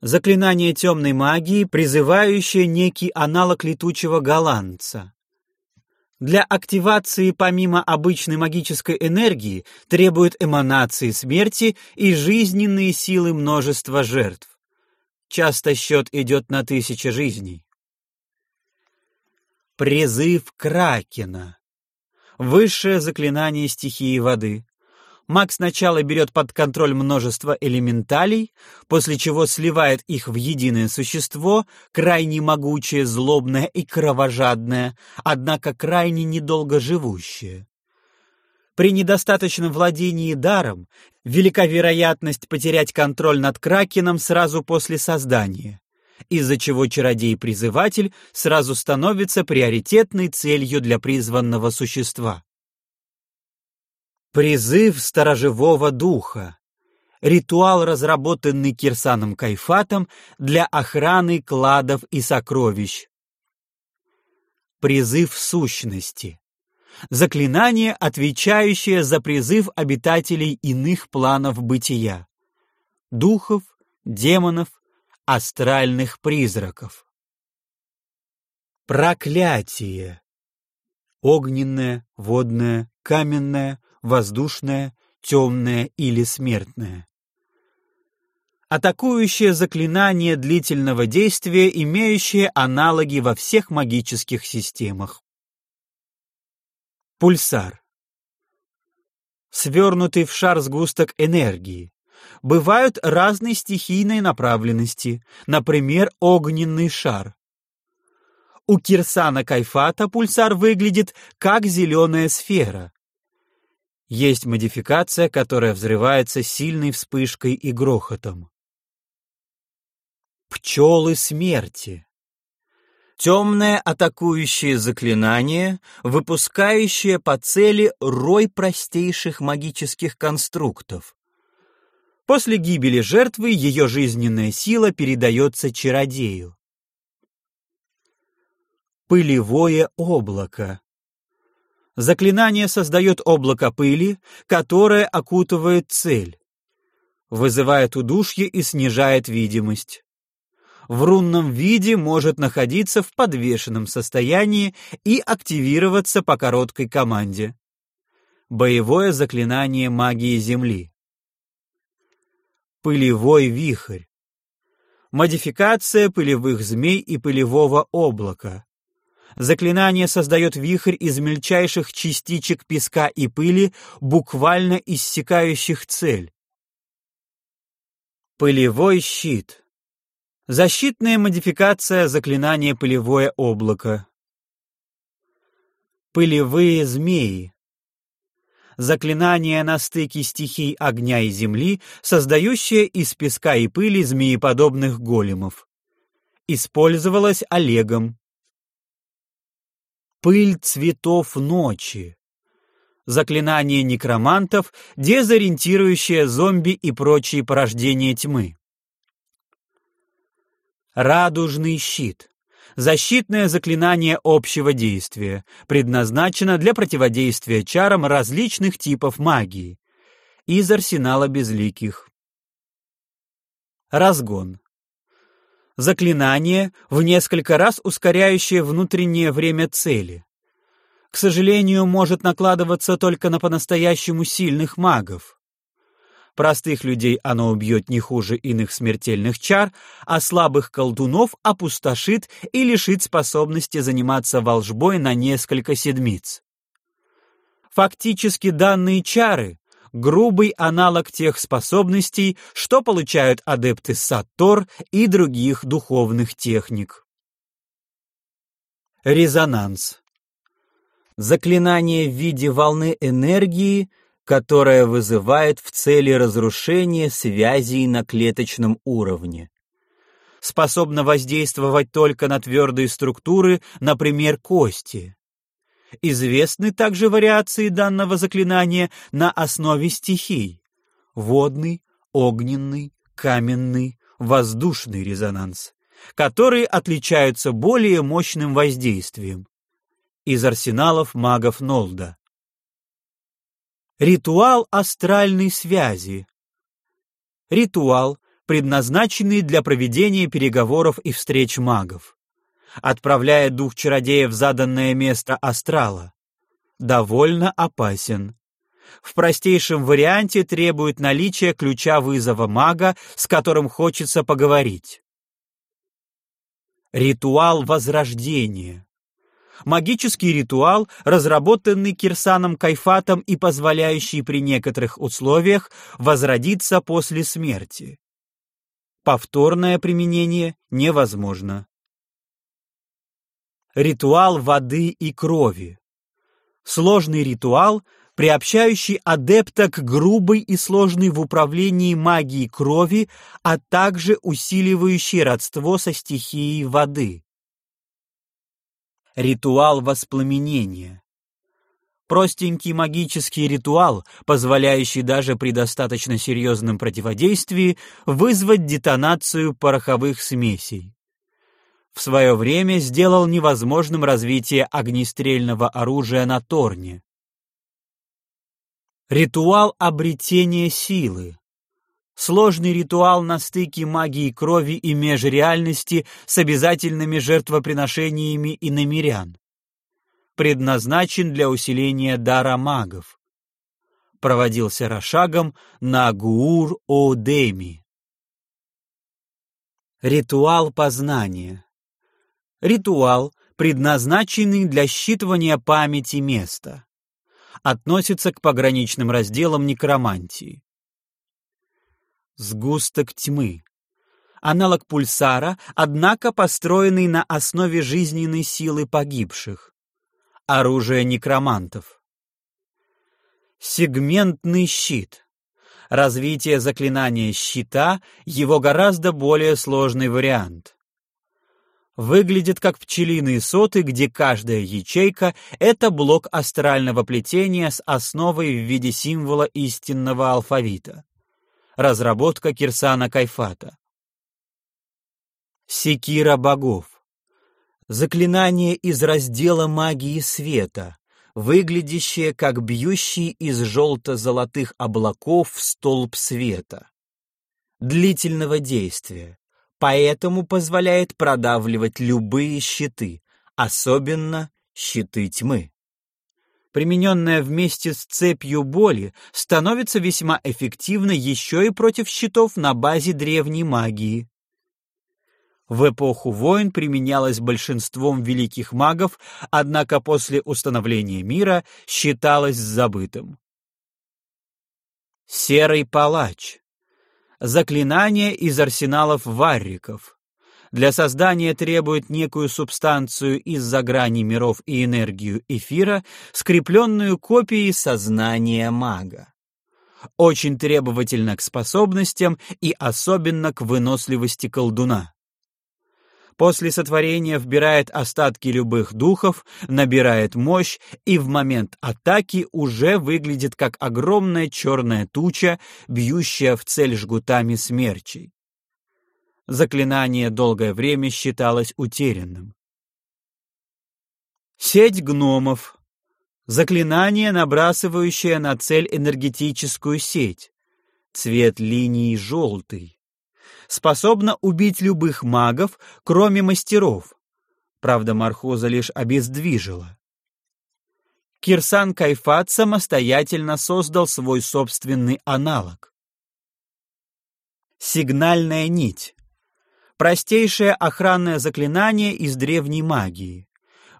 Заклинание темной магии, призывающее некий аналог летучего голландца. Для активации помимо обычной магической энергии требует эманации смерти и жизненные силы множества жертв. Часто счет идет на тысячи жизней. Призыв Кракена. Высшее заклинание стихии воды. Маг сначала берет под контроль множество элементалей, после чего сливает их в единое существо, крайне могучее, злобное и кровожадное, однако крайне недолго живущее. При недостаточном владении даром велика вероятность потерять контроль над кракеном сразу после создания, из-за чего чародей-призыватель сразу становится приоритетной целью для призванного существа. Призыв сторожевого духа. Ритуал, разработанный Кирсаном Кайфатом для охраны кладов и сокровищ. Призыв сущности. Заклинание, отвечающее за призыв обитателей иных планов бытия. Духов, демонов, астральных призраков. Проклятие. Огненное, водное, каменное, воздушное, темное или смертное. Атакующее заклинание длительного действия, имеющее аналоги во всех магических системах. Пульсар. Свернутый в шар сгусток энергии. Бывают разной стихийной направленности, например, огненный шар. У Кирсана Кайфата пульсар выглядит как зеленая сфера. Есть модификация, которая взрывается сильной вспышкой и грохотом. Пчелы смерти. Темное атакующее заклинание, выпускающее по цели рой простейших магических конструктов. После гибели жертвы ее жизненная сила передается чародею. Пылевое облако. Заклинание создает облако пыли, которое окутывает цель, вызывает удушье и снижает видимость. В рунном виде может находиться в подвешенном состоянии и активироваться по короткой команде. Боевое заклинание магии Земли. Пылевой вихрь. Модификация пылевых змей и пылевого облака. Заклинание создает вихрь из мельчайших частичек песка и пыли, буквально иссекающих цель. Пылевой щит. Защитная модификация заклинания «Пылевое облако». Пылевые змеи. Заклинание на стыке стихий огня и земли, создающее из песка и пыли змееподобных големов. Использовалось Олегом. Пыль цветов ночи. Заклинание некромантов, дезориентирующее зомби и прочие порождения тьмы. Радужный щит. Защитное заклинание общего действия, предназначено для противодействия чарам различных типов магии. Из арсенала безликих. Разгон. Заклинание, в несколько раз ускоряющее внутреннее время цели к сожалению, может накладываться только на по-настоящему сильных магов. Простых людей оно убьет не хуже иных смертельных чар, а слабых колдунов опустошит и лишит способности заниматься волжбой на несколько седмиц. Фактически данные чары — грубый аналог тех способностей, что получают адепты Саттор и других духовных техник. Резонанс заклинание в виде волны энергии, которая вызывает в цели разрушения связей на клеточном уровне. Способно воздействовать только на твердые структуры, например, кости. Известны также вариации данного заклинания на основе стихий – водный, огненный, каменный, воздушный резонанс, которые отличаются более мощным воздействием из арсеналов магов Нолда. Ритуал астральной связи. Ритуал, предназначенный для проведения переговоров и встреч магов. Отправляет дух чародея в заданное место астрала. Довольно опасен. В простейшем варианте требует наличия ключа вызова мага, с которым хочется поговорить. Ритуал возрождения магический ритуал, разработанный Кирсаном Кайфатом и позволяющий при некоторых условиях возродиться после смерти. Повторное применение невозможно. Ритуал воды и крови. Сложный ритуал, приобщающий адепта к грубой и сложной в управлении магией крови, а также усиливающий родство со стихией воды. Ритуал воспламенения. Простенький магический ритуал, позволяющий даже при достаточно серьезном противодействии вызвать детонацию пороховых смесей. В свое время сделал невозможным развитие огнестрельного оружия на Торне. Ритуал обретения силы. Сложный ритуал на стыке магии крови и межреальности с обязательными жертвоприношениями и намерян. Предназначен для усиления дара магов. Проводился Рошагом на Гуур-О-Деми. Ритуал познания. Ритуал, предназначенный для считывания памяти места. Относится к пограничным разделам некромантии сгусток тьмы. Аналог пульсара, однако построенный на основе жизненной силы погибших. Оружие некромантов. Сегментный щит. Развитие заклинания щита — его гораздо более сложный вариант. Выглядит как пчелиные соты, где каждая ячейка — это блок астрального плетения с основой в виде символа истинного алфавита разработка Кирсана Кайфата. Секира богов. Заклинание из раздела магии света, выглядящее как бьющий из желто-золотых облаков столб света. Длительного действия, поэтому позволяет продавливать любые щиты, особенно щиты тьмы примененная вместе с цепью боли, становится весьма эффективной еще и против щитов на базе древней магии. В эпоху войн применялась большинством великих магов, однако после установления мира считалась забытым. Серый палач. Заклинание из арсеналов варриков. Для создания требует некую субстанцию из-за грани миров и энергию эфира, скрепленную копией сознания мага. Очень требовательно к способностям и особенно к выносливости колдуна после сотворения вбирает остатки любых духов, набирает мощь и в момент атаки уже выглядит как огромная черная туча, бьющая в цель жгутами смерчей. Заклинание долгое время считалось утерянным. Сеть гномов. Заклинание, набрасывающее на цель энергетическую сеть. Цвет линии желтый способна убить любых магов, кроме мастеров. Правда, Мархуза лишь обездвижила. Кирсан Кайфат самостоятельно создал свой собственный аналог. Сигнальная нить. Простейшее охранное заклинание из древней магии.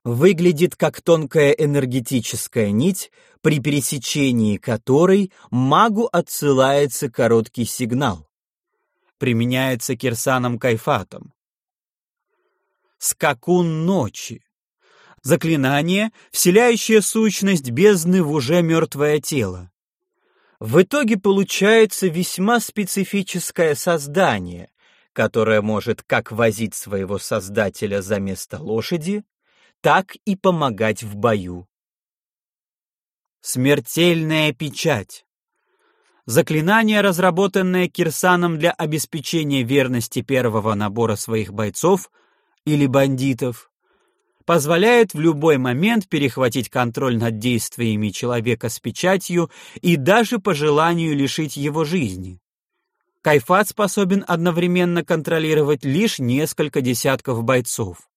Выглядит как тонкая энергетическая нить, при пересечении которой магу отсылается короткий сигнал применяется Кирсаном Кайфатом. Скакун ночи. Заклинание, вселяющее сущность бездны в уже мертвое тело. В итоге получается весьма специфическое создание, которое может как возить своего создателя за место лошади, так и помогать в бою. Смертельная печать. Заклинание, разработанное Кирсаном для обеспечения верности первого набора своих бойцов или бандитов, позволяет в любой момент перехватить контроль над действиями человека с печатью и даже по желанию лишить его жизни. Кайфат способен одновременно контролировать лишь несколько десятков бойцов.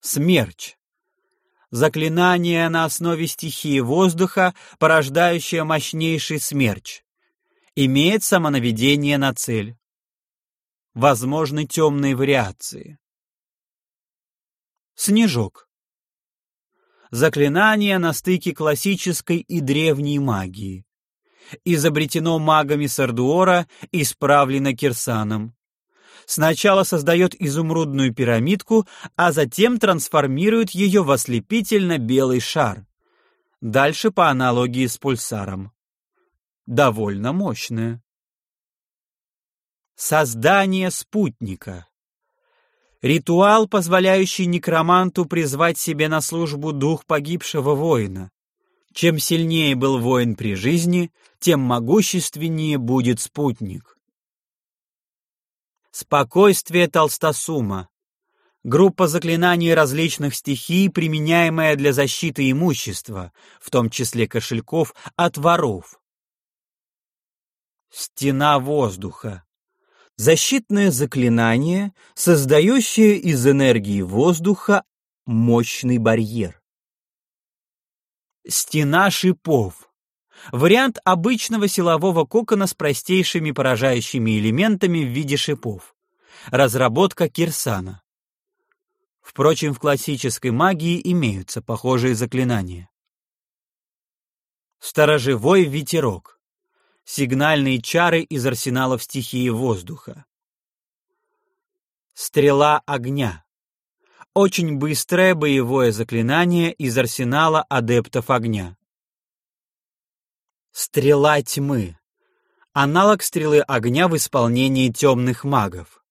Смерч заклинание на основе стихии воздуха, порождающее мощнейший смерч. Имеет самонаведение на цель. Возможны темные вариации. Снежок. Заклинание на стыке классической и древней магии. Изобретено магами Сардуора, исправлено Кирсаном. Сначала создает изумрудную пирамидку, а затем трансформирует ее в ослепительно-белый шар. Дальше по аналогии с пульсаром. Довольно мощное. Создание спутника. Ритуал, позволяющий некроманту призвать себе на службу дух погибшего воина. Чем сильнее был воин при жизни, тем могущественнее будет спутник. Спокойствие Толстосума. Группа заклинаний различных стихий, применяемая для защиты имущества, в том числе кошельков, от воров. Стена воздуха. Защитное заклинание, создающее из энергии воздуха мощный барьер. Стена шипов. Вариант обычного силового кокона с простейшими поражающими элементами в виде шипов. Разработка Кирсана. Впрочем, в классической магии имеются похожие заклинания. Сторожевой ветерок. Сигнальные чары из арсеналов стихии воздуха. Стрела огня. Очень быстрое боевое заклинание из арсенала адептов огня. Стрела тьмы. Аналог стрелы огня в исполнении темных магов.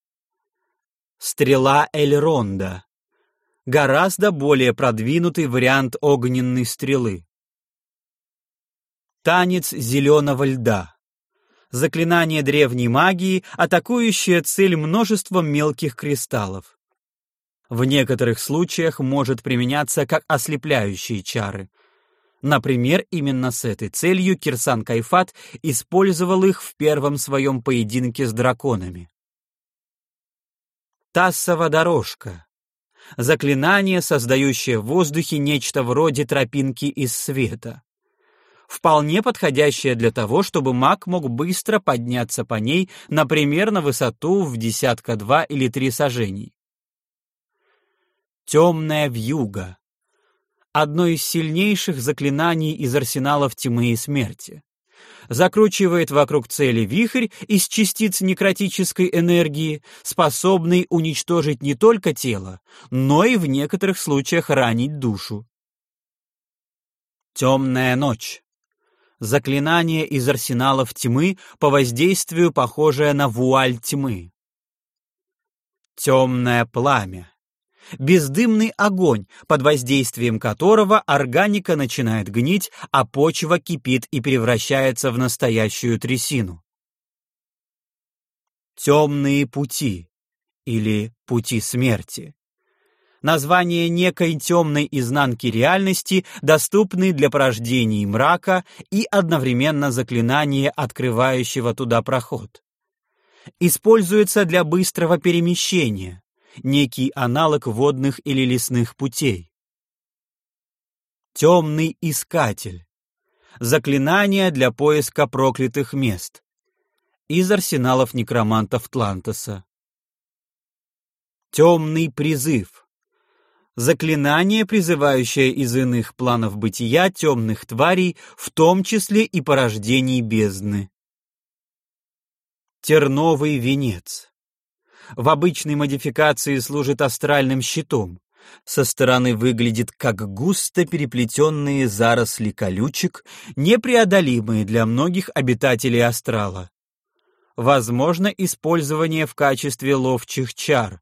Стрела Эльронда. Гораздо более продвинутый вариант огненной стрелы. Танец зеленого льда. Заклинание древней магии, атакующее цель множеством мелких кристаллов. В некоторых случаях может применяться как ослепляющие чары – Например, именно с этой целью Кирсан Кайфат использовал их в первом своем поединке с драконами. Тассова дорожка. Заклинание, создающее в воздухе нечто вроде тропинки из света. Вполне подходящее для того, чтобы маг мог быстро подняться по ней, например, на высоту в десятка два или три сажений. Темная вьюга одно из сильнейших заклинаний из арсеналов тьмы и смерти. закручивает вокруг цели вихрь из частиц некротической энергии, способный уничтожить не только тело, но и в некоторых случаях ранить душу. Темная ночь. Заклинание из арсеналов тьмы по воздействию похожее на вуаль тьмы. Темное пламя бездымный огонь, под воздействием которого органика начинает гнить, а почва кипит и превращается в настоящую трясину. Темные пути или пути смерти. Название некой темной изнанки реальности, доступной для порождений мрака и одновременно заклинание, открывающего туда проход. Используется для быстрого перемещения, некий аналог водных или лесных путей. Темный искатель. Заклинание для поиска проклятых мест. Из арсеналов некромантов Тлантоса. Темный призыв. Заклинание, призывающее из иных планов бытия темных тварей, в том числе и порождений бездны. Терновый венец в обычной модификации служит астральным щитом. Со стороны выглядит как густо переплетенные заросли колючек, непреодолимые для многих обитателей астрала. Возможно использование в качестве ловчих чар.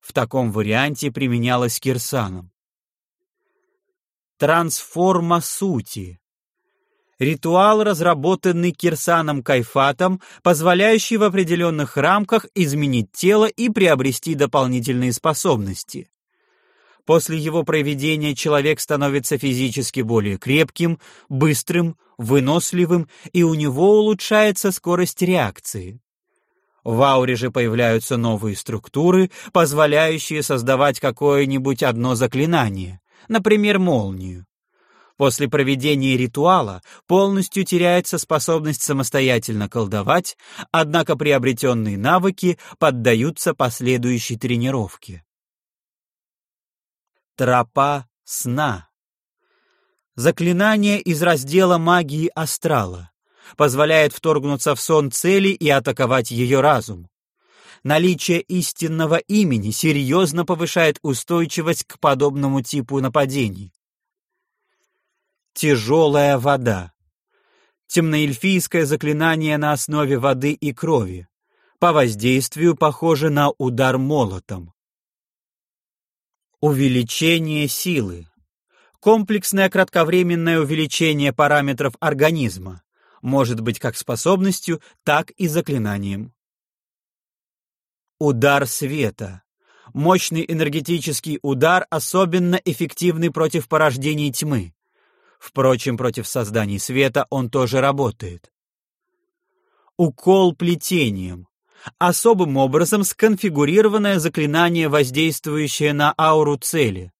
В таком варианте применялось кирсаном. Трансформа сути Ритуал, разработанный Кирсаном Кайфатом, позволяющий в определенных рамках изменить тело и приобрести дополнительные способности. После его проведения человек становится физически более крепким, быстрым, выносливым, и у него улучшается скорость реакции. В ауре же появляются новые структуры, позволяющие создавать какое-нибудь одно заклинание, например, молнию. После проведения ритуала полностью теряется способность самостоятельно колдовать, однако приобретенные навыки поддаются последующей тренировке. Тропа сна. Заклинание из раздела магии астрала позволяет вторгнуться в сон цели и атаковать ее разум. Наличие истинного имени серьезно повышает устойчивость к подобному типу нападений. Тяжелая вода. Темноэльфийское заклинание на основе воды и крови. По воздействию похоже на удар молотом. Увеличение силы. Комплексное кратковременное увеличение параметров организма. Может быть как способностью, так и заклинанием. Удар света. Мощный энергетический удар особенно эффективный против порождений тьмы. Впрочем, против созданий света он тоже работает. Укол плетением. Особым образом сконфигурированное заклинание, воздействующее на ауру цели.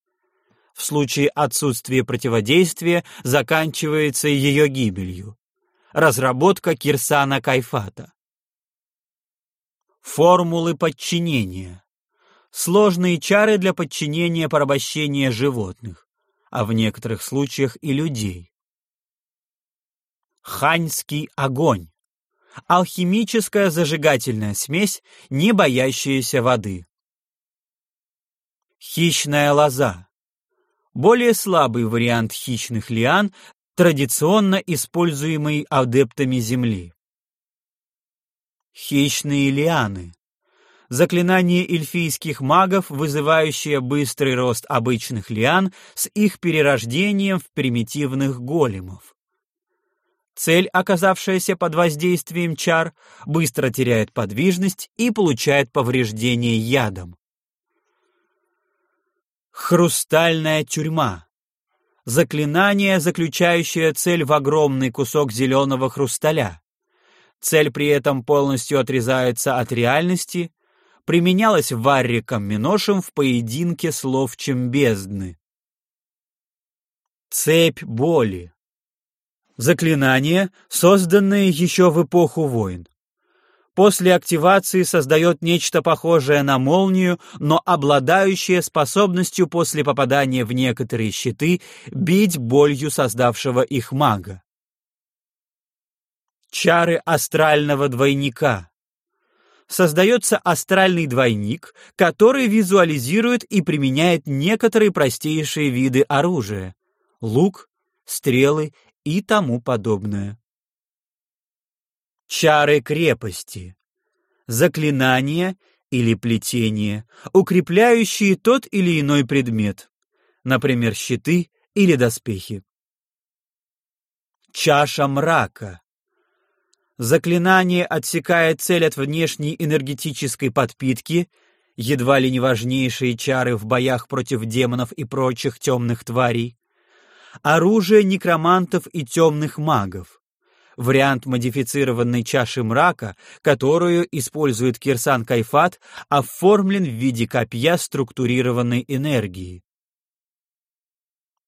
В случае отсутствия противодействия заканчивается ее гибелью. Разработка Кирсана Кайфата. Формулы подчинения. Сложные чары для подчинения порабощения животных а в некоторых случаях и людей. Ханьский огонь. Алхимическая зажигательная смесь, не боящаяся воды. Хищная лоза. Более слабый вариант хищных лиан, традиционно используемый адептами Земли. Хищные лианы заклинание эльфийских магов, вызывающее быстрый рост обычных лиан с их перерождением в примитивных големов. Цель, оказавшаяся под воздействием чар, быстро теряет подвижность и получает повреждение ядом. Хрустальная тюрьма. Заклинание, заключающее цель в огромный кусок зеленого хрусталя. Цель при этом полностью отрезается от реальности, применялась Варриком Миношем в поединке с ловчим бездны. Цепь боли. Заклинание, созданное еще в эпоху войн. После активации создает нечто похожее на молнию, но обладающее способностью после попадания в некоторые щиты бить болью создавшего их мага. Чары астрального двойника. Создается астральный двойник, который визуализирует и применяет некоторые простейшие виды оружия — лук, стрелы и тому подобное. Чары крепости. Заклинания или плетения, укрепляющие тот или иной предмет, например, щиты или доспехи. Чаша мрака. Заклинание отсекает цель от внешней энергетической подпитки, едва ли не важнейшие чары в боях против демонов и прочих темных тварей, оружие некромантов и темных магов. Вариант модифицированной чаши мрака, которую использует Кирсан Кайфат, оформлен в виде копья структурированной энергии.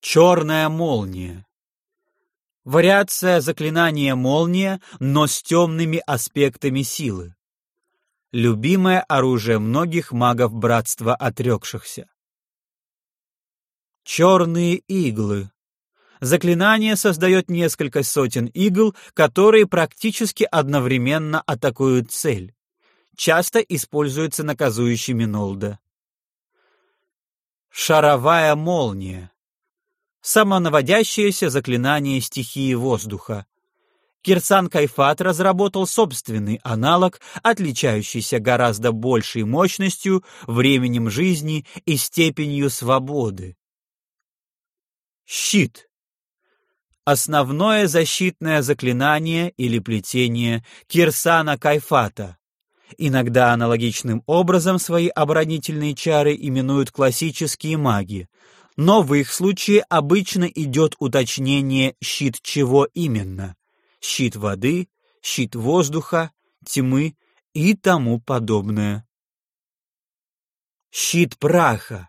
Черная молния. Вариация заклинания молния, но с темными аспектами силы. Любимое оружие многих магов Братства Отрекшихся. Черные иглы. Заклинание создает несколько сотен игл, которые практически одновременно атакуют цель. Часто используется наказующими Нолда. Шаровая молния самонаводящееся заклинание стихии воздуха. Кирсан Кайфат разработал собственный аналог, отличающийся гораздо большей мощностью, временем жизни и степенью свободы. Щит. Основное защитное заклинание или плетение Кирсана Кайфата. Иногда аналогичным образом свои оборонительные чары именуют классические маги, но в их случае обычно идет уточнение щит чего именно. Щит воды, щит воздуха, тьмы и тому подобное. Щит праха.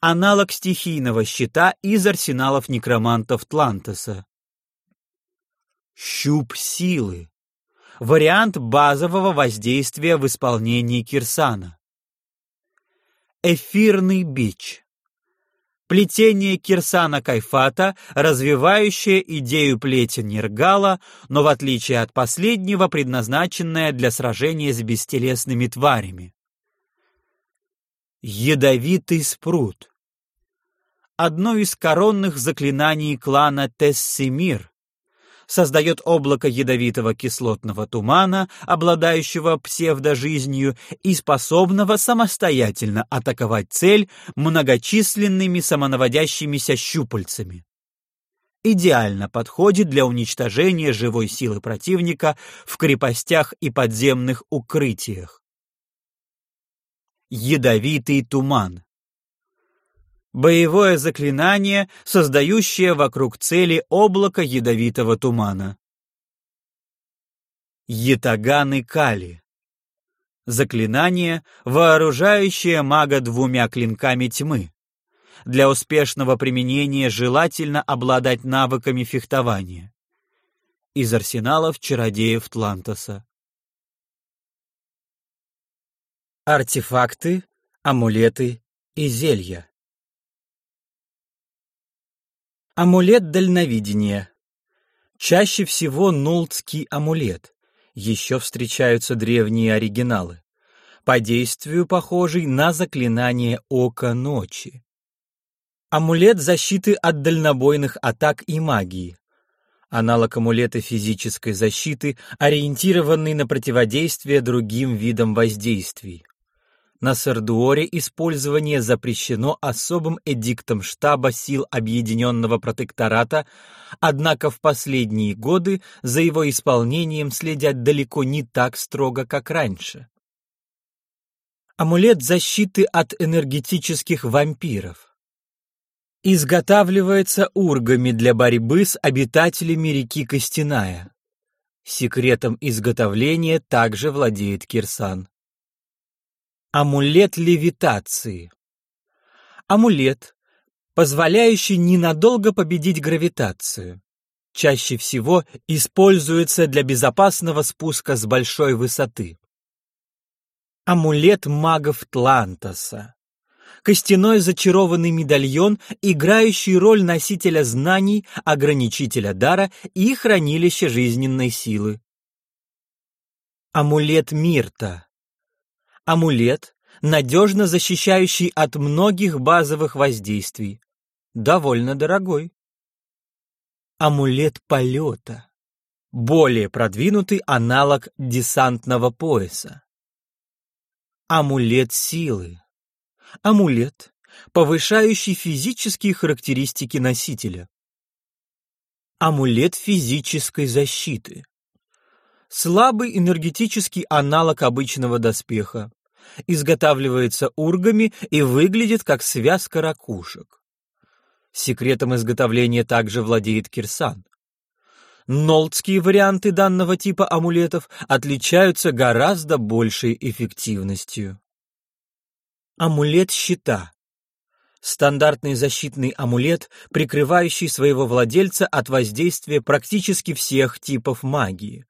Аналог стихийного щита из арсеналов некромантов Тлантеса. Щуп силы. Вариант базового воздействия в исполнении Кирсана. Эфирный бич плетение Кирсана Кайфата, развивающее идею плети Нергала, но в отличие от последнего, предназначенное для сражения с бестелесными тварями. Ядовитый спрут. Одно из коронных заклинаний клана Тессимир, создает облако ядовитого кислотного тумана, обладающего псевдожизнью и способного самостоятельно атаковать цель многочисленными самонаводящимися щупальцами. Идеально подходит для уничтожения живой силы противника в крепостях и подземных укрытиях. Ядовитый туман Боевое заклинание, создающее вокруг цели облако ядовитого тумана. Ятаганы Кали. Заклинание, вооружающее мага двумя клинками тьмы. Для успешного применения желательно обладать навыками фехтования. Из арсеналов чародеев Тлантоса. Артефакты, амулеты и зелья. Амулет дальновидения. Чаще всего нултский амулет. Еще встречаются древние оригиналы. По действию похожий на заклинание Ока Ночи. Амулет защиты от дальнобойных атак и магии. Аналог амулета физической защиты, ориентированный на противодействие другим видам воздействий. На Сардуоре использование запрещено особым эдиктом штаба сил Объединенного протектората, однако в последние годы за его исполнением следят далеко не так строго, как раньше. Амулет защиты от энергетических вампиров. Изготавливается ургами для борьбы с обитателями реки Костяная. Секретом изготовления также владеет Кирсан. Амулет левитации. Амулет, позволяющий ненадолго победить гравитацию. Чаще всего используется для безопасного спуска с большой высоты. Амулет магов Тлантоса. Костяной зачарованный медальон, играющий роль носителя знаний, ограничителя дара и хранилища жизненной силы. Амулет Мирта. Амулет, надежно защищающий от многих базовых воздействий. Довольно дорогой. Амулет полета. Более продвинутый аналог десантного пояса. Амулет силы. Амулет, повышающий физические характеристики носителя. Амулет физической защиты. Слабый энергетический аналог обычного доспеха. Изготавливается ургами и выглядит как связка ракушек. Секретом изготовления также владеет Кирсан. Нолдские варианты данного типа амулетов отличаются гораздо большей эффективностью. Амулет щита. Стандартный защитный амулет, прикрывающий своего владельца от воздействия практически всех типов магии.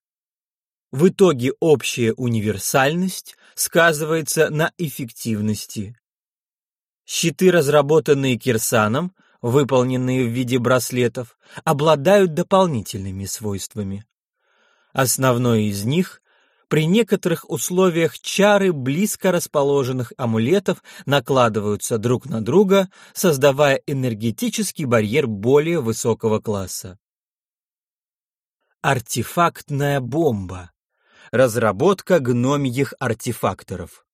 В итоге общая универсальность сказывается на эффективности. Щиты, разработанные Кирсаном, выполненные в виде браслетов, обладают дополнительными свойствами. Основное из них при некоторых условиях чары близко расположенных амулетов накладываются друг на друга, создавая энергетический барьер более высокого класса. Артефактная бомба разработка гномьих артефакторов.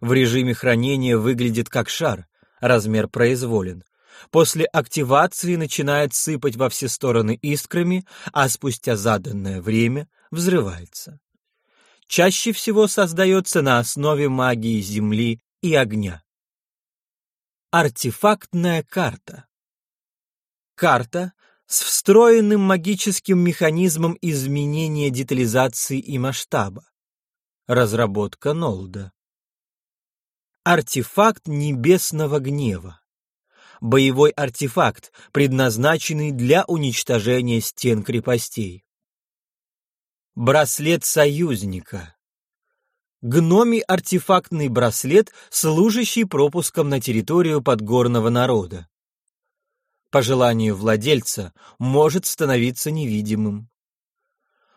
В режиме хранения выглядит как шар, размер произволен. После активации начинает сыпать во все стороны искрами, а спустя заданное время взрывается. Чаще всего создается на основе магии земли и огня. Артефактная карта. Карта с встроенным магическим механизмом изменения детализации и масштаба. Разработка Нолда. Артефакт небесного гнева. Боевой артефакт, предназначенный для уничтожения стен крепостей. Браслет союзника. Гномий артефактный браслет, служащий пропуском на территорию подгорного народа по желанию владельца, может становиться невидимым.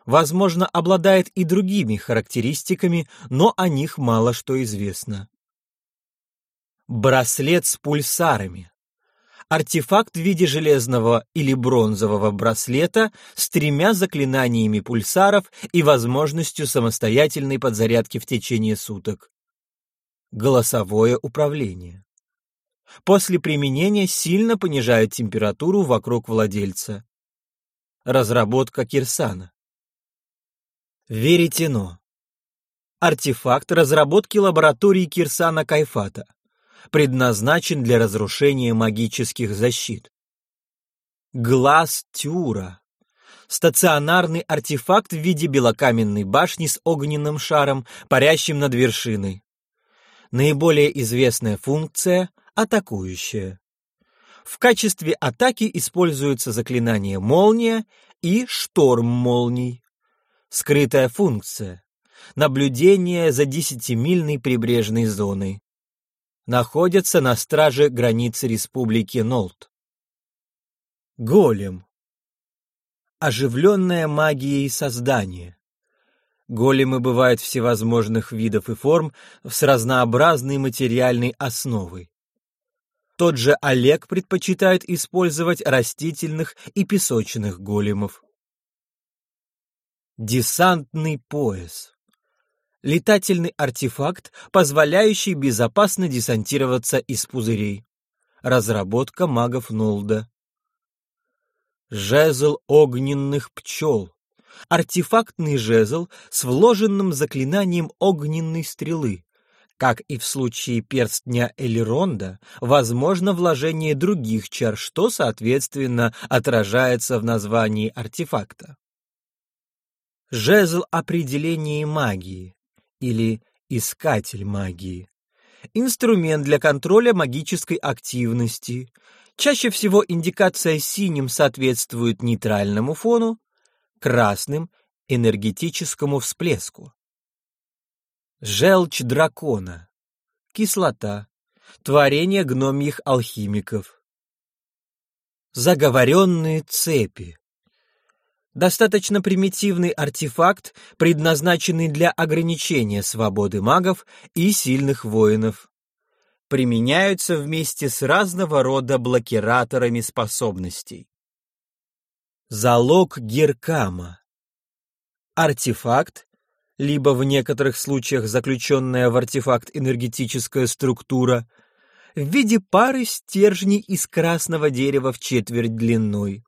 Возможно, обладает и другими характеристиками, но о них мало что известно. Браслет с пульсарами. Артефакт в виде железного или бронзового браслета с тремя заклинаниями пульсаров и возможностью самостоятельной подзарядки в течение суток. Голосовое управление после применения сильно понижает температуру вокруг владельца. Разработка Кирсана. Веретено. Артефакт разработки лаборатории Кирсана Кайфата. Предназначен для разрушения магических защит. Глаз Тюра. Стационарный артефакт в виде белокаменной башни с огненным шаром, парящим над вершиной. Наиболее известная функция атакующая. В качестве атаки используются заклинания «Молния» и «Шторм молний». Скрытая функция. Наблюдение за десятимильной прибрежной зоной. Находятся на страже границы Республики Нолт. Голем. Оживленная магией создания. Големы бывают всевозможных видов и форм с разнообразной материальной основой. Тот же Олег предпочитает использовать растительных и песочных големов. Десантный пояс. Летательный артефакт, позволяющий безопасно десантироваться из пузырей. Разработка магов Нолда. Жезл огненных пчел. Артефактный жезл с вложенным заклинанием огненной стрелы, как и в случае перстня Элеронда, возможно вложение других чар, что, соответственно, отражается в названии артефакта. Жезл определения магии или искатель магии. Инструмент для контроля магической активности. Чаще всего индикация синим соответствует нейтральному фону, красным — энергетическому всплеску. Желчь дракона. Кислота. Творение гномьих алхимиков. Заговоренные цепи. Достаточно примитивный артефакт, предназначенный для ограничения свободы магов и сильных воинов. Применяются вместе с разного рода блокираторами способностей. Залог Геркама Артефакт, либо в некоторых случаях заключенная в артефакт энергетическая структура, в виде пары стержней из красного дерева в четверть длиной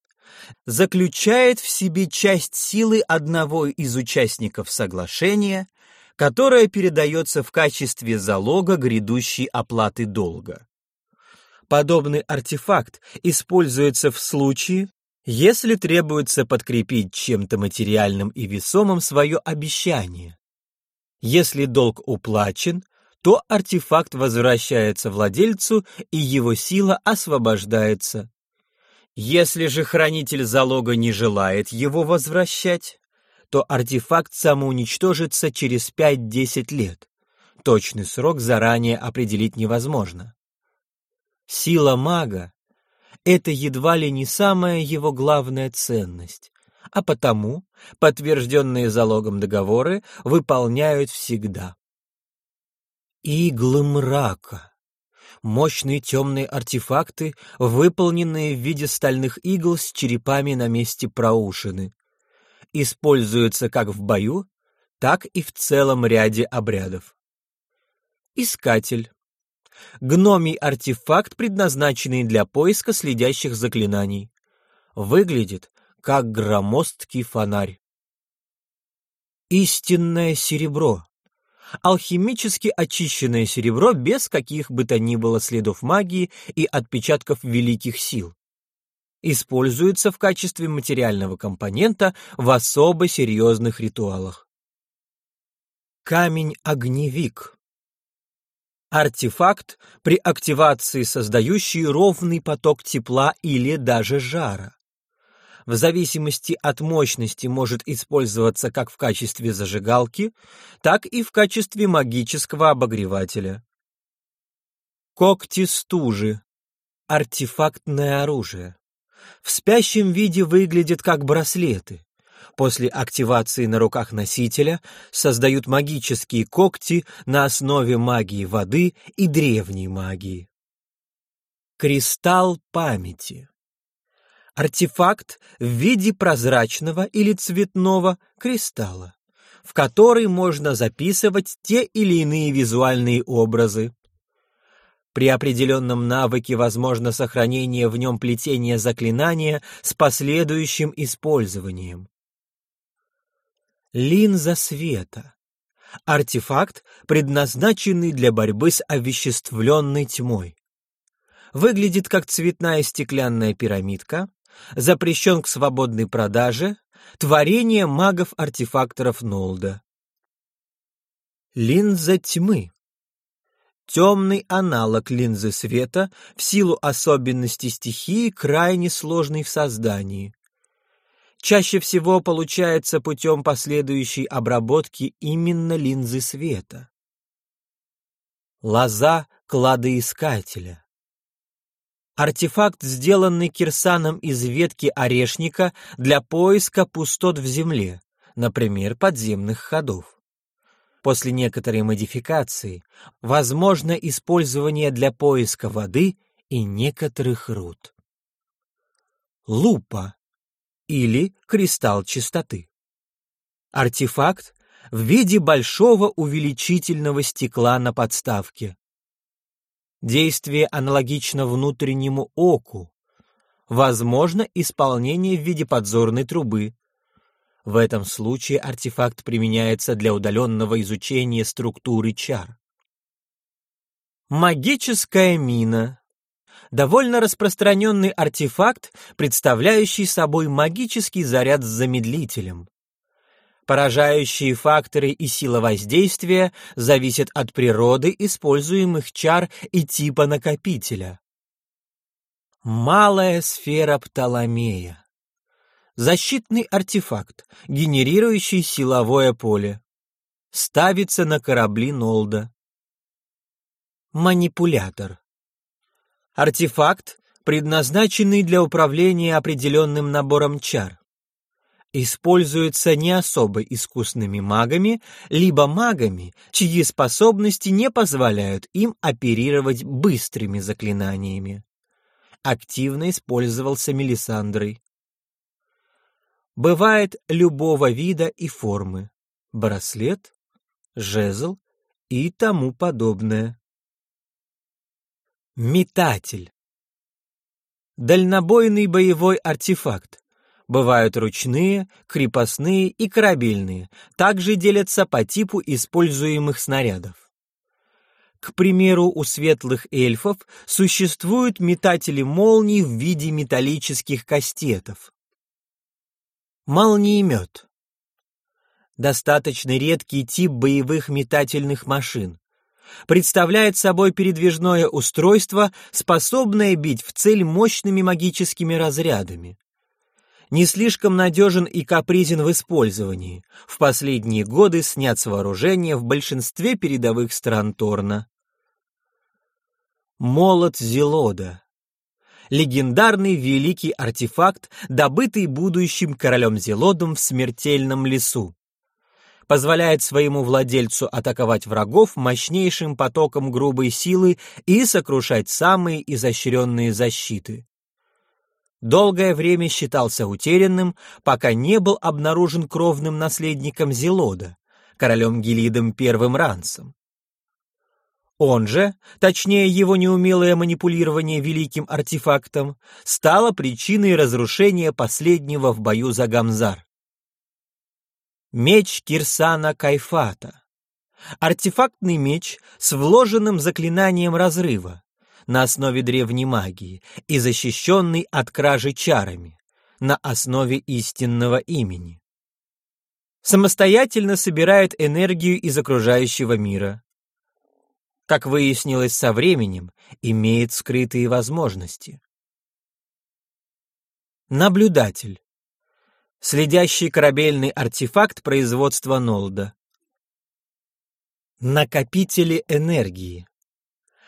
заключает в себе часть силы одного из участников соглашения, которая передается в качестве залога грядущей оплаты долга. Подобный артефакт используется в случае, если требуется подкрепить чем-то материальным и весомым свое обещание. Если долг уплачен, то артефакт возвращается владельцу, и его сила освобождается. Если же хранитель залога не желает его возвращать, то артефакт самоуничтожится через 5-10 лет. Точный срок заранее определить невозможно. Сила мага — это едва ли не самая его главная ценность, а потому подтвержденные залогом договоры выполняют всегда. Иглы мрака мощные темные артефакты, выполненные в виде стальных игл с черепами на месте проушины. Используются как в бою, так и в целом ряде обрядов. Искатель. Гномий артефакт, предназначенный для поиска следящих заклинаний. Выглядит как громоздкий фонарь. Истинное серебро алхимически очищенное серебро без каких бы то ни было следов магии и отпечатков великих сил. Используется в качестве материального компонента в особо серьезных ритуалах. Камень-огневик. Артефакт, при активации создающий ровный поток тепла или даже жара в зависимости от мощности может использоваться как в качестве зажигалки, так и в качестве магического обогревателя. Когти стужи. Артефактное оружие. В спящем виде выглядят как браслеты. После активации на руках носителя создают магические когти на основе магии воды и древней магии. Кристалл памяти артефакт в виде прозрачного или цветного кристалла, в который можно записывать те или иные визуальные образы. При определенном навыке возможно сохранение в нем плетения заклинания с последующим использованием. Линза света. Артефакт, предназначенный для борьбы с овеществленной тьмой. Выглядит как цветная стеклянная пирамидка, запрещен к свободной продаже, творение магов-артефакторов Нолда. Линза тьмы. Темный аналог линзы света в силу особенностей стихии крайне сложный в создании. Чаще всего получается путем последующей обработки именно линзы света. Лоза кладоискателя. Артефакт, сделанный Кирсаном из ветки орешника для поиска пустот в земле, например, подземных ходов. После некоторой модификации возможно использование для поиска воды и некоторых руд. Лупа или кристалл чистоты. Артефакт в виде большого увеличительного стекла на подставке, Действие аналогично внутреннему оку. Возможно исполнение в виде подзорной трубы. В этом случае артефакт применяется для удаленного изучения структуры чар. Магическая мина. Довольно распространенный артефакт, представляющий собой магический заряд с замедлителем. Поражающие факторы и сила воздействия зависят от природы используемых чар и типа накопителя. Малая сфера Птоломея. Защитный артефакт, генерирующий силовое поле. Ставится на корабли Нолда. Манипулятор. Артефакт, предназначенный для управления определенным набором чар используется не особо искусными магами, либо магами, чьи способности не позволяют им оперировать быстрыми заклинаниями. Активно использовался Мелисандрой. Бывает любого вида и формы. Браслет, жезл и тому подобное. Метатель. Дальнобойный боевой артефакт. Бывают ручные, крепостные и корабельные, также делятся по типу используемых снарядов. К примеру, у светлых эльфов существуют метатели молний в виде металлических кастетов. Молниемет. Достаточно редкий тип боевых метательных машин. Представляет собой передвижное устройство, способное бить в цель мощными магическими разрядами не слишком надежен и капризен в использовании. В последние годы снят с вооружения в большинстве передовых стран Торна. Молот Зелода. Легендарный великий артефакт, добытый будущим королем Зелодом в смертельном лесу. Позволяет своему владельцу атаковать врагов мощнейшим потоком грубой силы и сокрушать самые изощренные защиты долгое время считался утерянным, пока не был обнаружен кровным наследником Зелода, королем Гелидом I Рансом. Он же, точнее его неумелое манипулирование великим артефактом, стало причиной разрушения последнего в бою за Гамзар. Меч Кирсана Кайфата. Артефактный меч с вложенным заклинанием разрыва, на основе древней магии и защищенный от кражи чарами, на основе истинного имени. Самостоятельно собирает энергию из окружающего мира. Как выяснилось со временем, имеет скрытые возможности. Наблюдатель. Следящий корабельный артефакт производства Нолда. Накопители энергии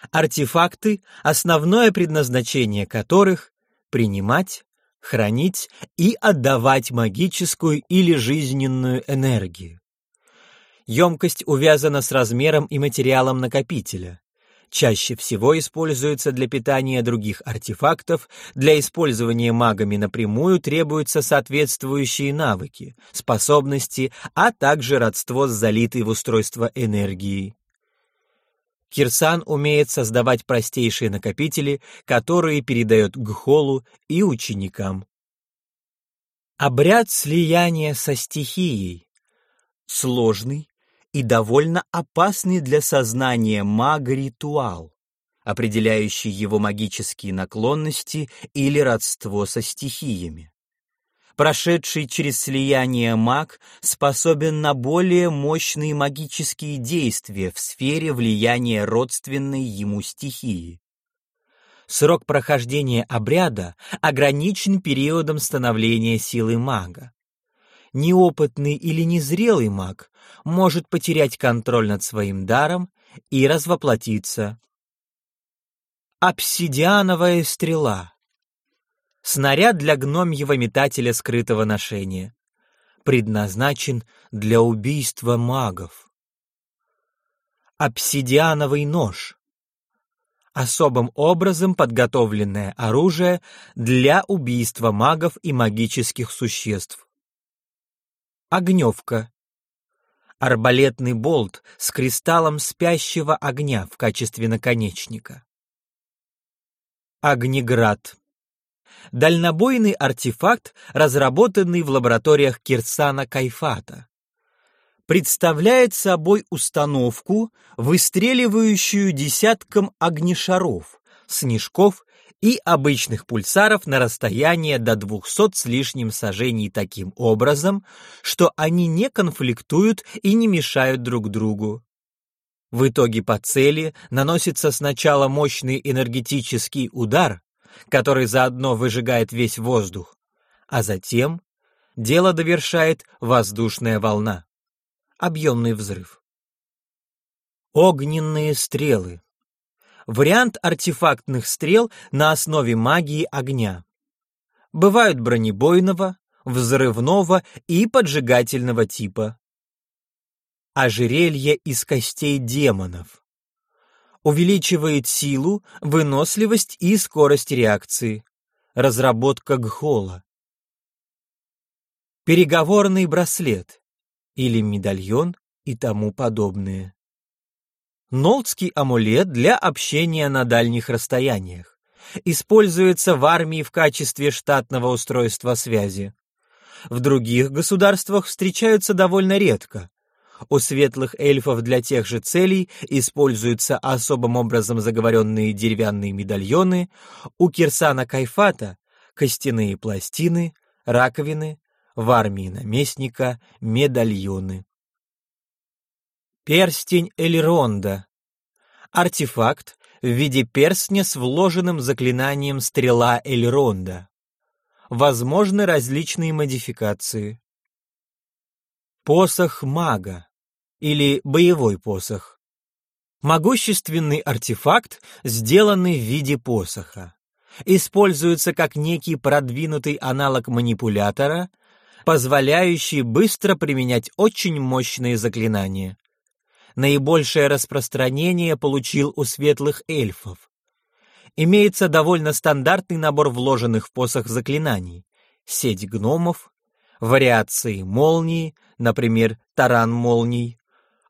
артефакты, основное предназначение которых — принимать, хранить и отдавать магическую или жизненную энергию. Емкость увязана с размером и материалом накопителя. Чаще всего используется для питания других артефактов, для использования магами напрямую требуются соответствующие навыки, способности, а также родство с залитой в устройство энергией. Кирсан умеет создавать простейшие накопители, которые передает Гхолу и ученикам. Обряд слияния со стихией. Сложный и довольно опасный для сознания мага ритуал, определяющий его магические наклонности или родство со стихиями прошедший через слияние маг способен на более мощные магические действия в сфере влияния родственной ему стихии. Срок прохождения обряда ограничен периодом становления силы мага. Неопытный или незрелый маг может потерять контроль над своим даром и развоплотиться. Обсидиановая стрела Снаряд для гномьего метателя скрытого ношения. Предназначен для убийства магов. Обсидиановый нож. Особым образом подготовленное оружие для убийства магов и магических существ. Огневка. Арбалетный болт с кристаллом спящего огня в качестве наконечника. Огнеград дальнобойный артефакт, разработанный в лабораториях Кирсана Кайфата. Представляет собой установку, выстреливающую десятком огнешаров, снежков и обычных пульсаров на расстояние до 200 с лишним сажений таким образом, что они не конфликтуют и не мешают друг другу. В итоге по цели наносится сначала мощный энергетический удар, который заодно выжигает весь воздух, а затем дело довершает воздушная волна, объемный взрыв. Огненные стрелы. Вариант артефактных стрел на основе магии огня. Бывают бронебойного, взрывного и поджигательного типа. Ожерелье из костей демонов. Увеличивает силу, выносливость и скорость реакции. Разработка Гхола. Переговорный браслет или медальон и тому подобное. Нолдский амулет для общения на дальних расстояниях. Используется в армии в качестве штатного устройства связи. В других государствах встречаются довольно редко. У светлых эльфов для тех же целей используются особым образом заговоренные деревянные медальоны, у Кирсана Кайфата — костяные пластины, раковины, в армии наместника — медальоны. Перстень Элеронда. Артефакт в виде перстня с вложенным заклинанием стрела Элеронда возможны различные модификации. Посох мага или боевой посох. Могущественный артефакт, сделанный в виде посоха. Используется как некий продвинутый аналог манипулятора, позволяющий быстро применять очень мощные заклинания. Наибольшее распространение получил у светлых эльфов имеется довольно стандартный набор вложенных в посох заклинаний, сеть гномов, вариации молнии, например, таран молний,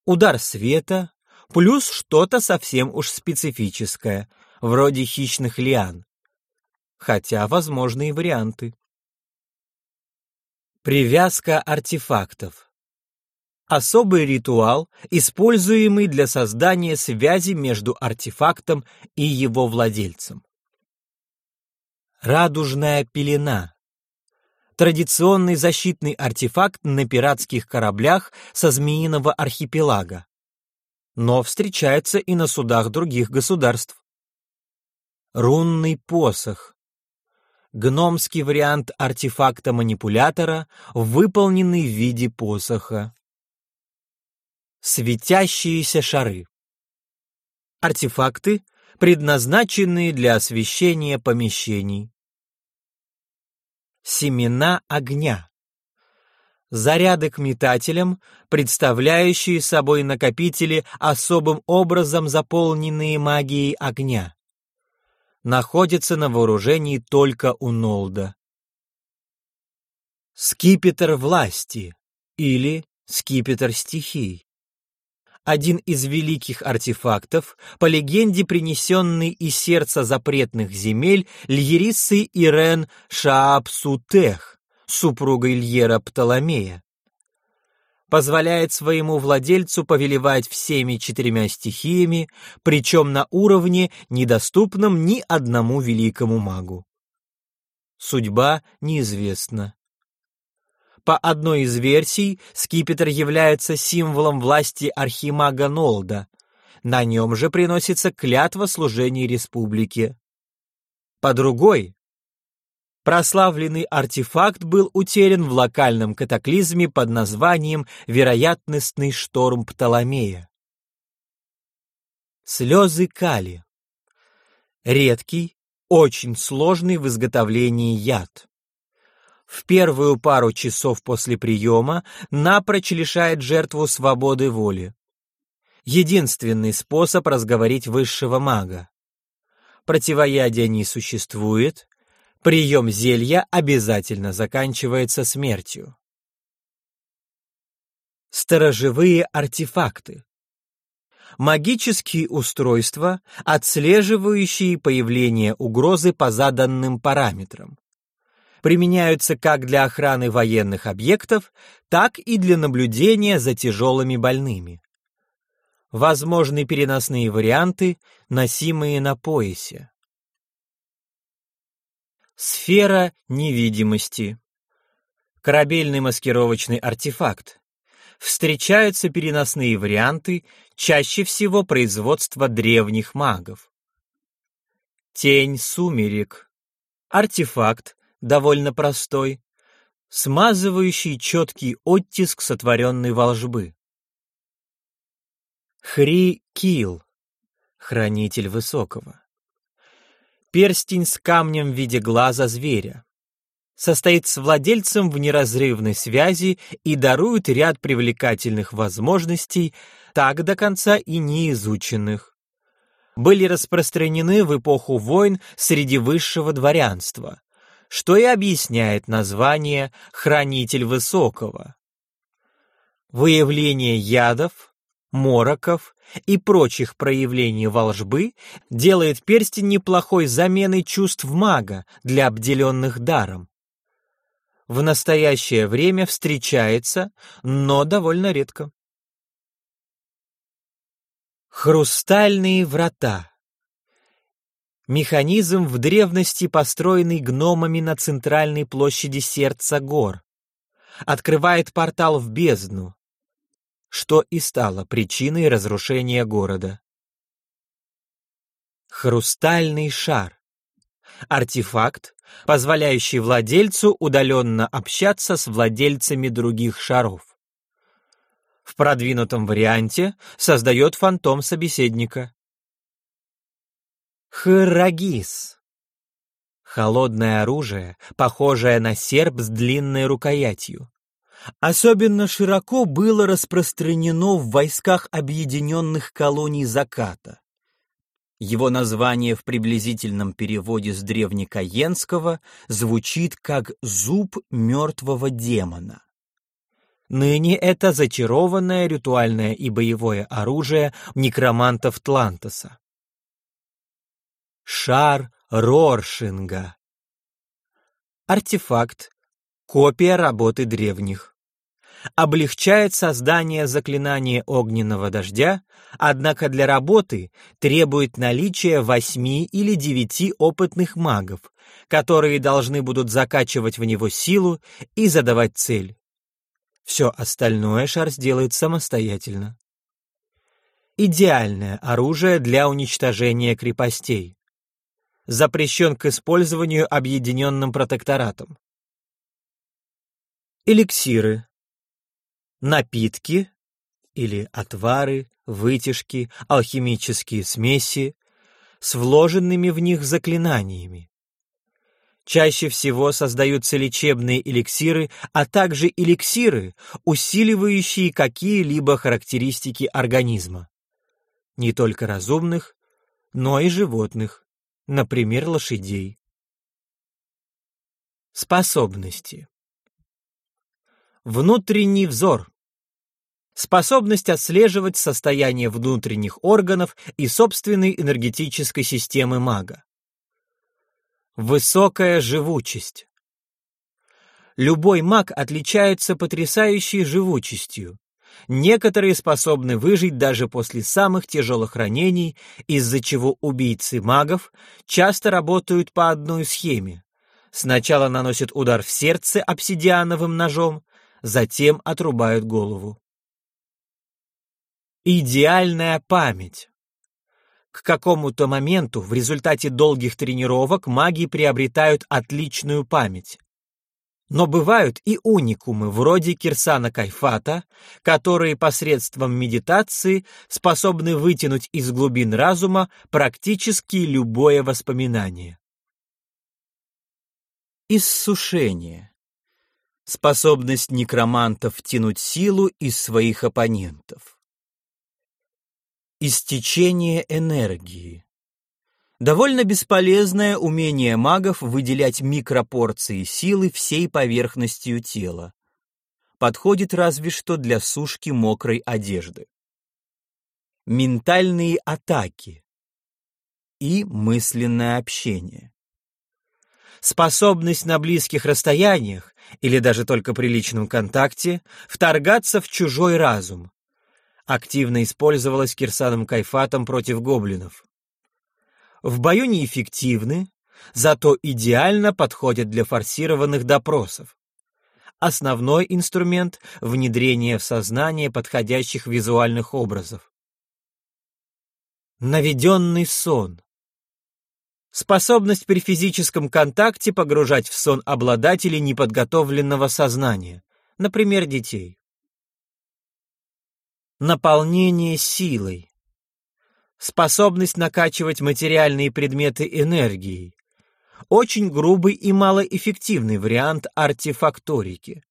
удар света, плюс что-то совсем уж специфическое, вроде хищных лиан. Хотя возможны и варианты. Привязка артефактов особый ритуал, используемый для создания связи между артефактом и его владельцем. Радужная пелена. Традиционный защитный артефакт на пиратских кораблях со Змеиного архипелага. Но встречается и на судах других государств. Рунный посох. Гномский вариант артефакта-манипулятора, выполненный в виде посоха. Светящиеся шары. Артефакты, предназначенные для освещения помещений. Семена огня. Заряды к метателям, представляющие собой накопители, особым образом заполненные магией огня. Находятся на вооружении только у Нолда. Скипетр власти или скипетр стихий один из великих артефактов, по легенде принесенный из сердца запретных земель льерисы Ирен Шаапсутех, супругой Льера Птоломея. Позволяет своему владельцу повелевать всеми четырьмя стихиями, причем на уровне, недоступном ни одному великому магу. Судьба неизвестна. По одной из версий, скипетр является символом власти архимага Нолда. На нем же приносится клятва служения республике. По другой, прославленный артефакт был утерян в локальном катаклизме под названием «Вероятностный шторм Птоломея». Слезы Кали. Редкий, очень сложный в изготовлении яд в первую пару часов после приема напрочь лишает жертву свободы воли. Единственный способ разговорить высшего мага. Противоядия не существует, прием зелья обязательно заканчивается смертью. Сторожевые артефакты. Магические устройства, отслеживающие появление угрозы по заданным параметрам применяются как для охраны военных объектов, так и для наблюдения за тяжелыми больными. Возможны переносные варианты, носимые на поясе. Сфера невидимости. Корабельный маскировочный артефакт. Встречаются переносные варианты, чаще всего производства древних магов. Тень сумерек. Артефакт, довольно простой, смазывающий четкий оттиск сотворенной волжбы. Хри-Кил, хранитель высокого. Перстень с камнем в виде глаза зверя. состоит с владельцем в неразрывной связи и дарует ряд привлекательных возможностей, так до конца и не изученных. Были распространены в эпоху войн среди высшего дворянства, что и объясняет название «хранитель высокого». Выявление ядов, мороков и прочих проявлений волжбы делает перстень неплохой заменой чувств мага для обделенных даром. В настоящее время встречается, но довольно редко. Хрустальные врата Механизм в древности, построенный гномами на центральной площади сердца гор. Открывает портал в бездну, что и стало причиной разрушения города. Хрустальный шар. Артефакт, позволяющий владельцу удаленно общаться с владельцами других шаров. В продвинутом варианте создает фантом собеседника. Храгис. Холодное оружие, похожее на серп с длинной рукоятью. Особенно широко было распространено в войсках объединенных колоний заката. Его название в приблизительном переводе с древнекаенского звучит как «зуб мертвого демона». Ныне это зачарованное ритуальное и боевое оружие некромантов Тлантоса. Шар Роршинга. Артефакт. Копия работы древних облегчает создание заклинания огненного дождя, однако для работы требует наличия восьми или девяти опытных магов, которые должны будут закачивать в него силу и задавать цель. Все остальное шар сделает самостоятельно. Идеальное оружие для уничтожения крепостей. Запрещен к использованию объединенным протекторатом. Эликсиры, напитки или отвары, вытяжки, алхимические смеси с вложенными в них заклинаниями. Чаще всего создаются лечебные эликсиры, а также эликсиры, усиливающие какие-либо характеристики организма. Не только разумных, но и животных, например, лошадей. Способности. Внутренний взор. Способность отслеживать состояние внутренних органов и собственной энергетической системы мага. Высокая живучесть. Любой маг отличается потрясающей живучестью. Некоторые способны выжить даже после самых тяжелых ранений, из-за чего убийцы магов часто работают по одной схеме. Сначала наносят удар в сердце обсидиановым ножом, затем отрубают голову. Идеальная память. К какому-то моменту в результате долгих тренировок маги приобретают отличную память. Но бывают и уникумы, вроде Кирсана Кайфата, которые посредством медитации способны вытянуть из глубин разума практически любое воспоминание. Иссушение способность некромантов тянуть силу из своих оппонентов. Истечение энергии. Довольно бесполезное умение магов выделять микропорции силы всей поверхностью тела. Подходит разве что для сушки мокрой одежды. Ментальные атаки и мысленное общение. Способность на близких расстояниях или даже только при личном контакте, вторгаться в чужой разум. Активно использовалась Кирсаном Кайфатом против гоблинов. В бою неэффективны, зато идеально подходят для форсированных допросов. Основной инструмент — внедрение в сознание подходящих визуальных образов. Наведенный сон. Способность при физическом контакте погружать в сон обладателей неподготовленного сознания, например, детей. Наполнение силой. Способность накачивать материальные предметы энергией. очень грубый и малоэффективный вариант артефакторики.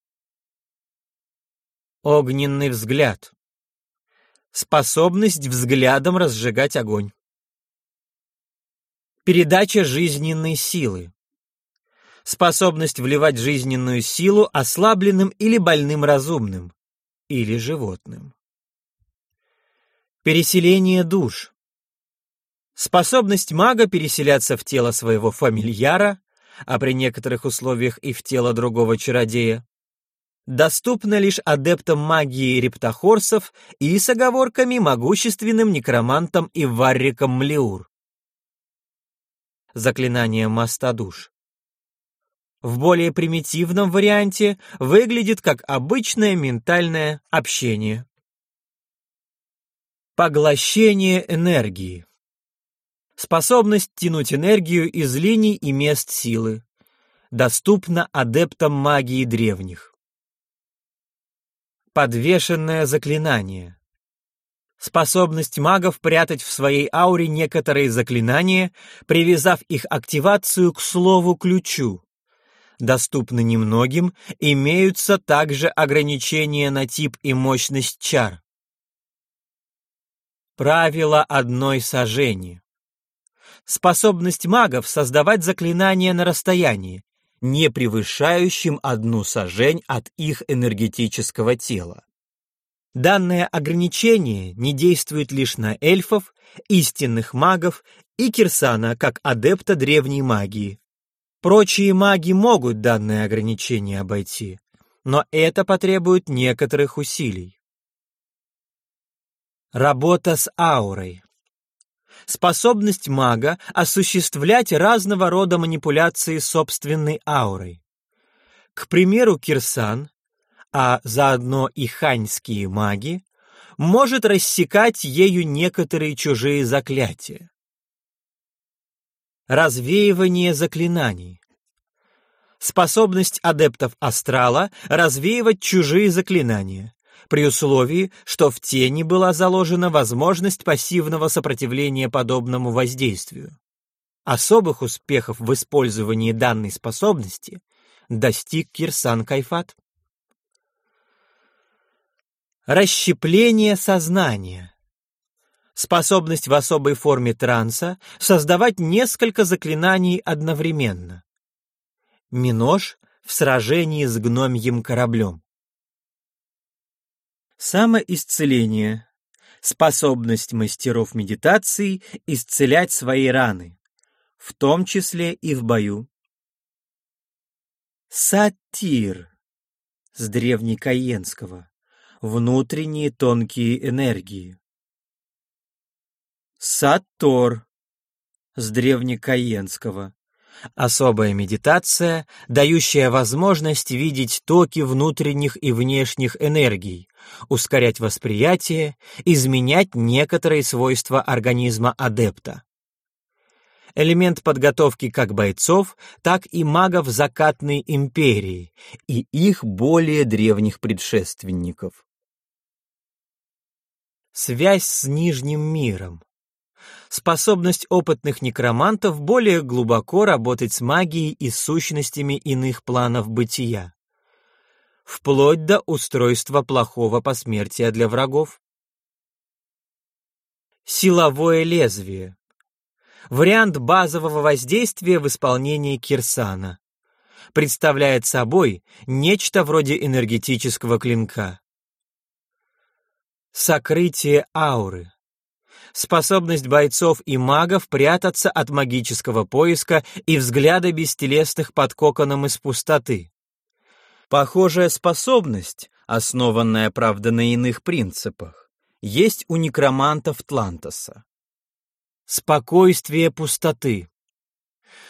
Огненный взгляд. Способность взглядом разжигать огонь. Передача жизненной силы. Способность вливать жизненную силу ослабленным или больным разумным, или животным. Переселение душ. Способность мага переселяться в тело своего фамильяра, а при некоторых условиях и в тело другого чародея, доступна лишь адептам магии рептохорсов и с оговорками могущественным некромантам и варрикам Млеур. Заклинание моста душ. В более примитивном варианте выглядит как обычное ментальное общение. Поглощение энергии. Способность тянуть энергию из линий и мест силы. Доступна адептам магии древних. Подвешенное заклинание. Способность магов прятать в своей ауре некоторые заклинания, привязав их активацию к слову-ключу. Доступны немногим, имеются также ограничения на тип и мощность чар. Правило одной сажени. Способность магов создавать заклинания на расстоянии, не превышающим одну сажень от их энергетического тела. Данное ограничение не действует лишь на эльфов, истинных магов и Кирсана как адепта древней магии. Прочие маги могут данное ограничение обойти, но это потребует некоторых усилий. Работа с аурой. Способность мага осуществлять разного рода манипуляции собственной аурой. К примеру, Кирсан, а заодно и ханьские маги, может рассекать ею некоторые чужие заклятия. Развеивание заклинаний. Способность адептов астрала развеивать чужие заклинания, при условии, что в тени была заложена возможность пассивного сопротивления подобному воздействию. Особых успехов в использовании данной способности достиг Кирсан Кайфат. Расщепление сознания. Способность в особой форме транса создавать несколько заклинаний одновременно. Минож в сражении с гномьим кораблем. Самоисцеление. Способность мастеров медитации исцелять свои раны, в том числе и в бою. Сатир с древнекаенского. Внутренние тонкие энергии. Сатор с древнекаенского. Особая медитация, дающая возможность видеть токи внутренних и внешних энергий, ускорять восприятие, изменять некоторые свойства организма адепта. Элемент подготовки как бойцов, так и магов закатной империи и их более древних предшественников. Связь с Нижним миром способность опытных некромантов более глубоко работать с магией и сущностями иных планов бытия, вплоть до устройства плохого посмертия для врагов. Силовое лезвие. Вариант базового воздействия в исполнении Кирсана. Представляет собой нечто вроде энергетического клинка. Сокрытие ауры способность бойцов и магов прятаться от магического поиска и взгляда бестелесных под коконом из пустоты. Похожая способность, основанная, правда, на иных принципах, есть у некромантов Тлантоса. Спокойствие пустоты.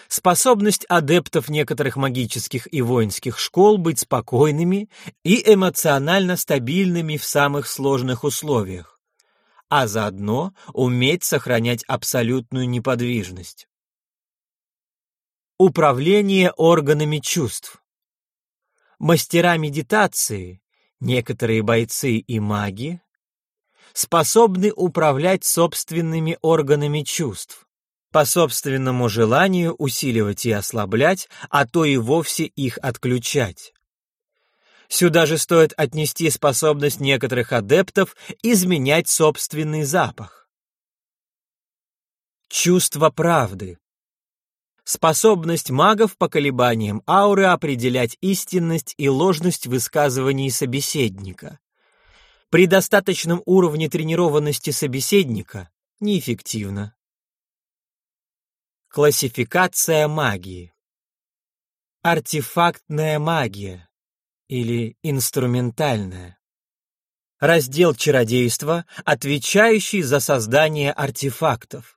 Способность адептов некоторых магических и воинских школ быть спокойными и эмоционально стабильными в самых сложных условиях а заодно уметь сохранять абсолютную неподвижность. Управление органами чувств. Мастера медитации, некоторые бойцы и маги, способны управлять собственными органами чувств, по собственному желанию усиливать и ослаблять, а то и вовсе их отключать. Сюда же стоит отнести способность некоторых адептов изменять собственный запах. Чувство правды. Способность магов по колебаниям ауры определять истинность и ложность высказываний собеседника. При достаточном уровне тренированности собеседника неэффективно. Классификация магии. Артефактная магия или инструментальная. Раздел чародейства, отвечающий за создание артефактов.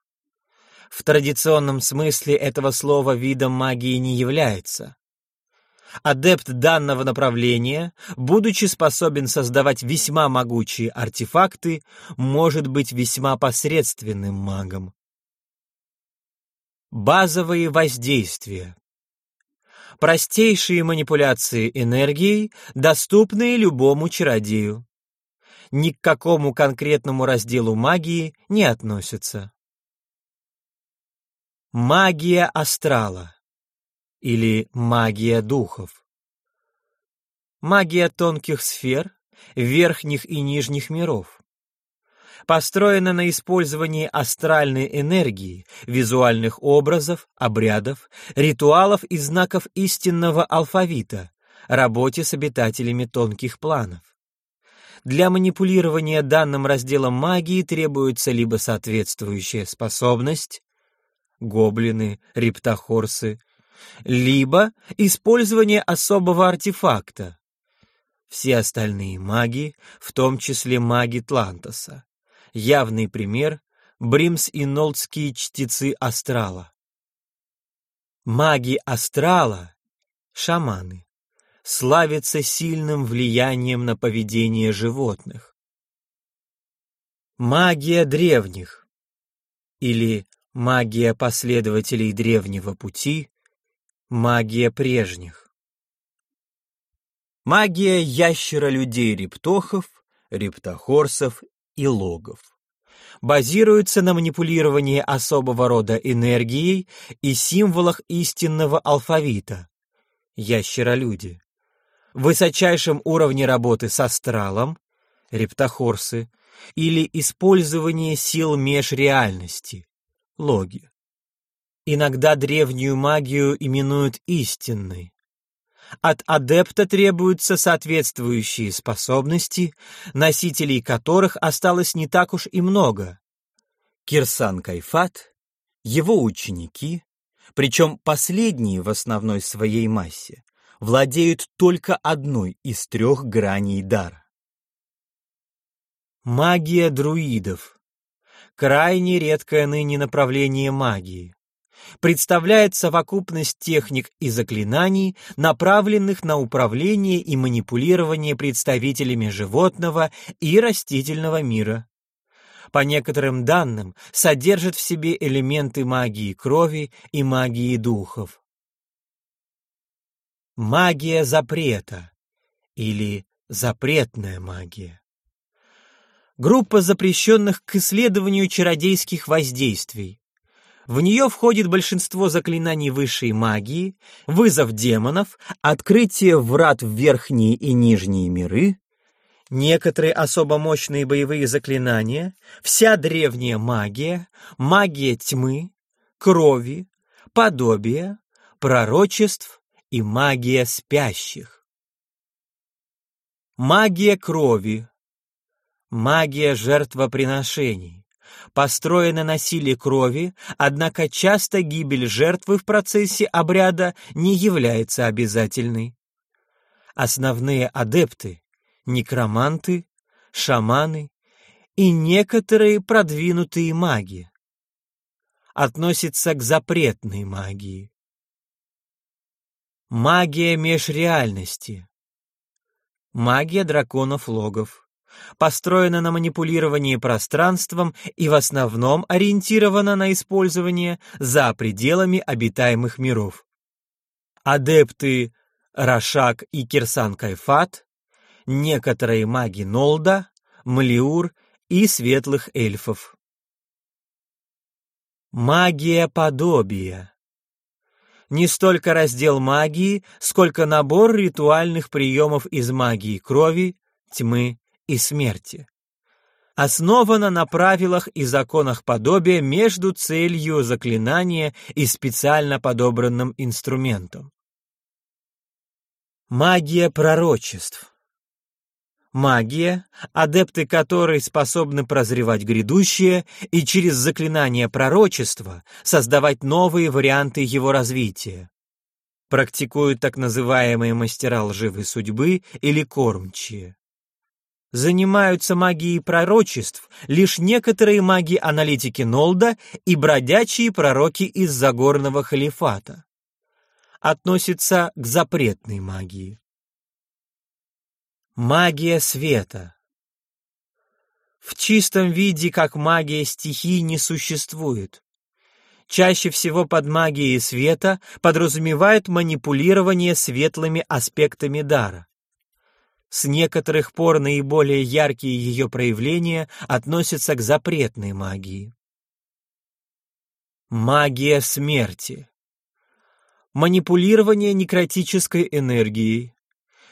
В традиционном смысле этого слова видом магии не является. Адепт данного направления, будучи способен создавать весьма могучие артефакты, может быть весьма посредственным магом. Базовые воздействия. Простейшие манипуляции энергией, доступные любому чародею. Ни к какому конкретному разделу магии не относятся. Магия астрала или магия духов. Магия тонких сфер, верхних и нижних миров построена на использовании астральной энергии, визуальных образов, обрядов, ритуалов и знаков истинного алфавита, работе с обитателями тонких планов. Для манипулирования данным разделом магии требуется либо соответствующая способность, гоблины, рептохорсы, либо использование особого артефакта. Все остальные маги, в том числе маги Тлантоса, явный пример — Бримс и Нолдские чтецы астрала. Маги астрала, шаманы, славятся сильным влиянием на поведение животных. Магия древних или магия последователей древнего пути, магия прежних. Магия ящера-людей-рептохов, рептохорсов и логов. Базируется на манипулировании особого рода энергией и символах истинного алфавита. Ящеролюди. Высочайшем уровне работы с астралом, рептохорсы, или использование сил межреальности, логи. Иногда древнюю магию именуют истинной, от адепта требуются соответствующие способности, носителей которых осталось не так уж и много. Кирсан Кайфат, его ученики, причем последние в основной своей массе, владеют только одной из трех граней дара. Магия друидов. Крайне редкое ныне направление магии представляет совокупность техник и заклинаний, направленных на управление и манипулирование представителями животного и растительного мира. По некоторым данным, содержит в себе элементы магии крови и магии духов. Магия запрета или запретная магия. Группа запрещенных к исследованию чародейских воздействий, в нее входит большинство заклинаний высшей магии, вызов демонов, открытие врат в верхние и нижние миры, некоторые особо мощные боевые заклинания, вся древняя магия, магия тьмы, крови, подобия, пророчеств и магия спящих. Магия крови, магия жертвоприношений, построена на силе крови, однако часто гибель жертвы в процессе обряда не является обязательной. Основные адепты — некроманты, шаманы и некоторые продвинутые маги — относятся к запретной магии. Магия межреальности. Магия драконов-логов построена на манипулировании пространством и в основном ориентирована на использование за пределами обитаемых миров. Адепты Рашак и Кирсан Кайфат, некоторые маги Нолда, Млиур и светлых эльфов. Магия подобия. Не столько раздел магии, сколько набор ритуальных приемов из магии крови, тьмы и смерти. Основана на правилах и законах подобия между целью заклинания и специально подобранным инструментом. Магия пророчеств. Магия, адепты которой способны прозревать грядущее и через заклинание пророчества создавать новые варианты его развития. Практикуют так называемые мастера лживой судьбы или кормчие. Занимаются магией пророчеств лишь некоторые маги-аналитики Нолда и бродячие пророки из Загорного халифата. Относится к запретной магии. Магия света. В чистом виде, как магия стихий, не существует. Чаще всего под магией света подразумевают манипулирование светлыми аспектами дара. С некоторых пор наиболее яркие ее проявления относятся к запретной магии. Магия смерти. Манипулирование некротической энергией,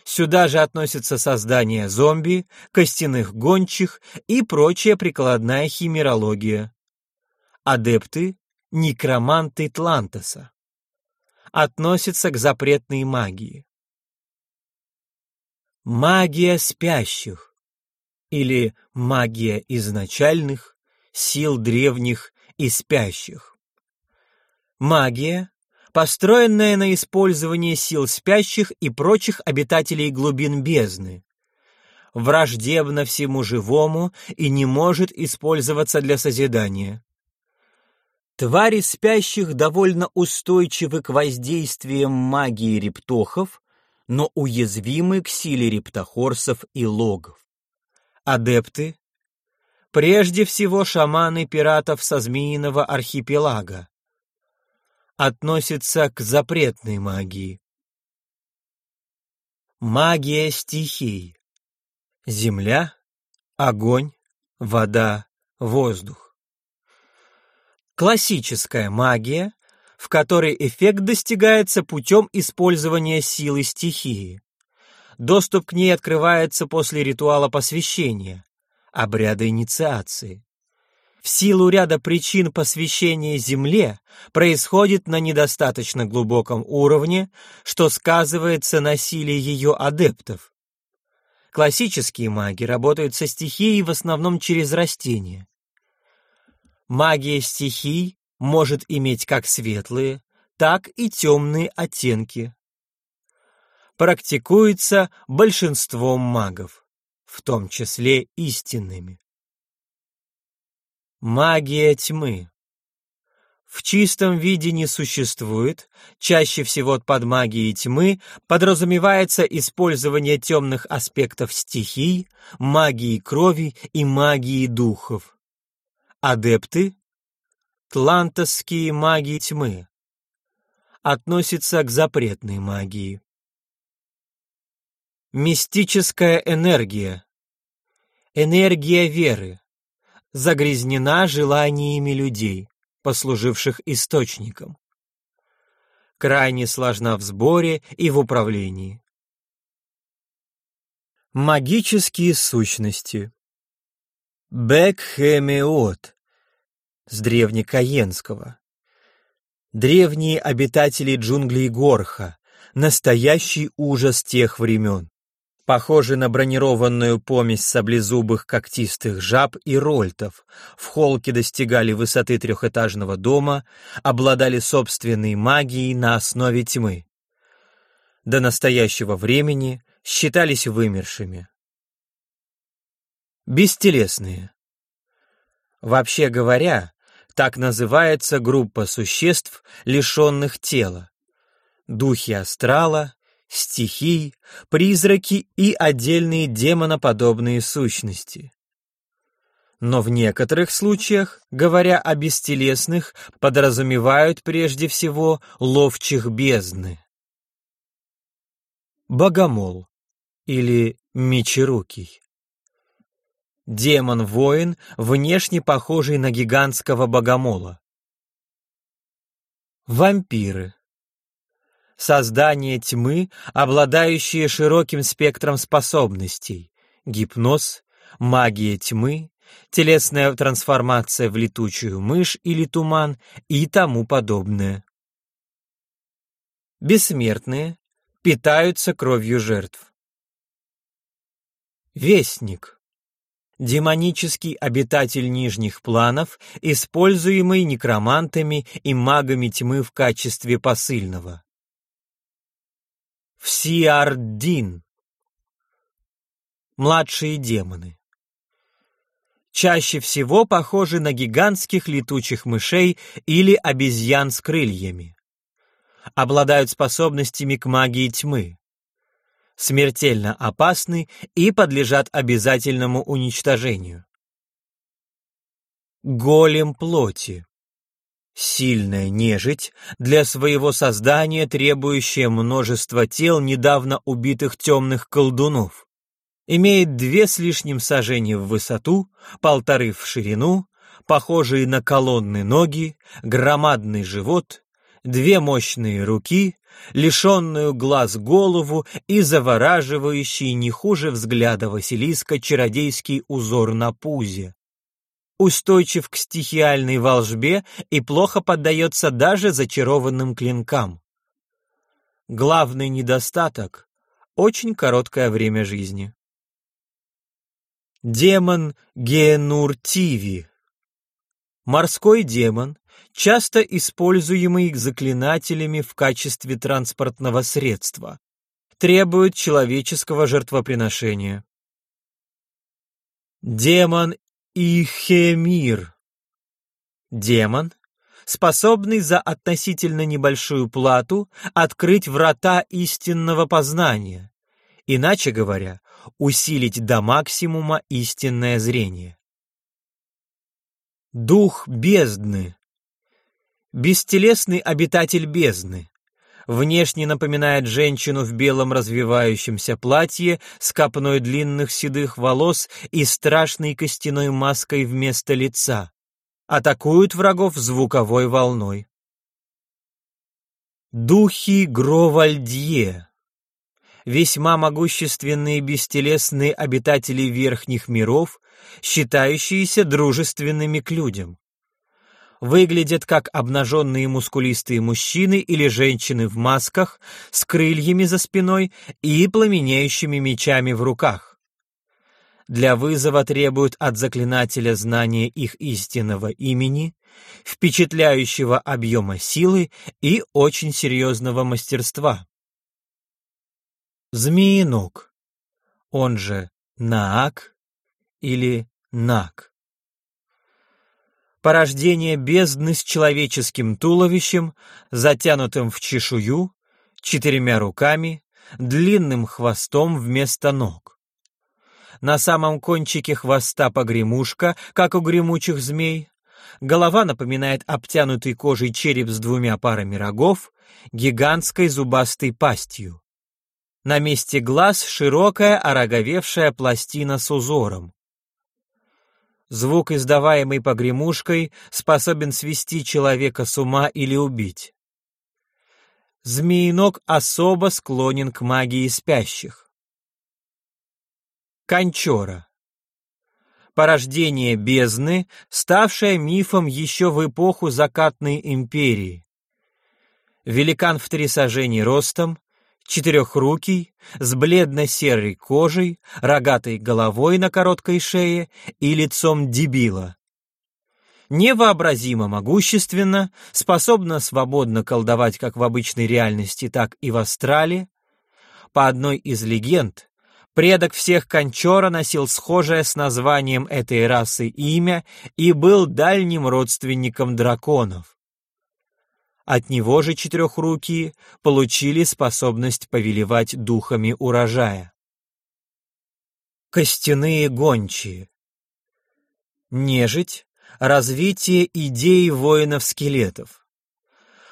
Сюда же относятся создание зомби, костяных гончих и прочая прикладная химерология. Адепты — некроманты Тлантеса. Относятся к запретной магии. Магия спящих или магия изначальных, сил древних и спящих. Магия, построенная на использовании сил спящих и прочих обитателей глубин бездны. Враждебно всему живому и не может использоваться для созидания. Твари спящих довольно устойчивы к воздействиям магии рептохов, но уязвимы к силе рептохорсов и логов. Адепты — прежде всего шаманы пиратов со Змеиного архипелага, относится к запретной магии. Магия стихий. Земля, огонь, вода, воздух. Классическая магия, в которой эффект достигается путем использования силы стихии. Доступ к ней открывается после ритуала посвящения, обряда инициации в силу ряда причин посвящения Земле происходит на недостаточно глубоком уровне, что сказывается на силе ее адептов. Классические маги работают со стихией в основном через растения. Магия стихий может иметь как светлые, так и темные оттенки. Практикуется большинством магов, в том числе истинными. Магия тьмы. В чистом виде не существует, чаще всего под магией тьмы подразумевается использование темных аспектов стихий, магии крови и магии духов. Адепты — тлантосские маги тьмы. Относятся к запретной магии. Мистическая энергия. Энергия веры загрязнена желаниями людей, послуживших источником. Крайне сложна в сборе и в управлении. Магические сущности Бекхемеот с древнекаенского. Древние обитатели джунглей Горха, настоящий ужас тех времен похожи на бронированную помесь саблезубых когтистых жаб и рольтов, в холке достигали высоты трехэтажного дома, обладали собственной магией на основе тьмы. До настоящего времени считались вымершими. Бестелесные. Вообще говоря, так называется группа существ, лишенных тела. Духи астрала, стихий, призраки и отдельные демоноподобные сущности. Но в некоторых случаях, говоря о бестелесных, подразумевают прежде всего ловчих бездны. Богомол или Мечерукий. Демон-воин, внешне похожий на гигантского богомола. Вампиры. Создание тьмы, обладающие широким спектром способностей. Гипноз, магия тьмы, телесная трансформация в летучую мышь или туман и тому подобное. Бессмертные питаются кровью жертв. Вестник. Демонический обитатель нижних планов, используемый некромантами и магами тьмы в качестве посыльного. Всиардин. Младшие демоны. Чаще всего похожи на гигантских летучих мышей или обезьян с крыльями. Обладают способностями к магии тьмы. Смертельно опасны и подлежат обязательному уничтожению. Голем плоти. Сильная нежить, для своего создания требующая множество тел недавно убитых темных колдунов. Имеет две с лишним сажения в высоту, полторы в ширину, похожие на колонны ноги, громадный живот, две мощные руки, лишенную глаз голову и завораживающий не хуже взгляда Василиска чародейский узор на пузе устойчив к стихиальной волжбе и плохо поддается даже зачарованным клинкам. Главный недостаток — очень короткое время жизни. Демон Генуртиви Морской демон, часто используемый заклинателями в качестве транспортного средства, требует человеческого жертвоприношения. Демон Ихемир. Демон, способный за относительно небольшую плату открыть врата истинного познания, иначе говоря, усилить до максимума истинное зрение. Дух бездны. Бестелесный обитатель бездны, внешне напоминает женщину в белом развивающемся платье с копной длинных седых волос и страшной костяной маской вместо лица. Атакуют врагов звуковой волной. Духи Гровальдье Весьма могущественные бестелесные обитатели верхних миров, считающиеся дружественными к людям выглядят как обнаженные мускулистые мужчины или женщины в масках с крыльями за спиной и пламенеющими мечами в руках. Для вызова требуют от заклинателя знания их истинного имени, впечатляющего объема силы и очень серьезного мастерства. Змеиног, он же Наак или Нак порождение бездны с человеческим туловищем, затянутым в чешую, четырьмя руками, длинным хвостом вместо ног. На самом кончике хвоста погремушка, как у гремучих змей. Голова напоминает обтянутый кожей череп с двумя парами рогов, гигантской зубастой пастью. На месте глаз широкая ороговевшая пластина с узором. Звук, издаваемый погремушкой, способен свести человека с ума или убить. Змеиног особо склонен к магии спящих. Кончора. Порождение бездны, ставшее мифом еще в эпоху закатной империи. Великан в три сажени ростом, четырехрукий, с бледно-серой кожей, рогатой головой на короткой шее и лицом дебила. Невообразимо могущественно, способна свободно колдовать как в обычной реальности, так и в астрале. По одной из легенд, предок всех Кончора носил схожее с названием этой расы имя и был дальним родственником драконов. От него же четырехрукие получили способность повелевать духами урожая. Костяные гончие. Нежить — развитие идеи воинов-скелетов.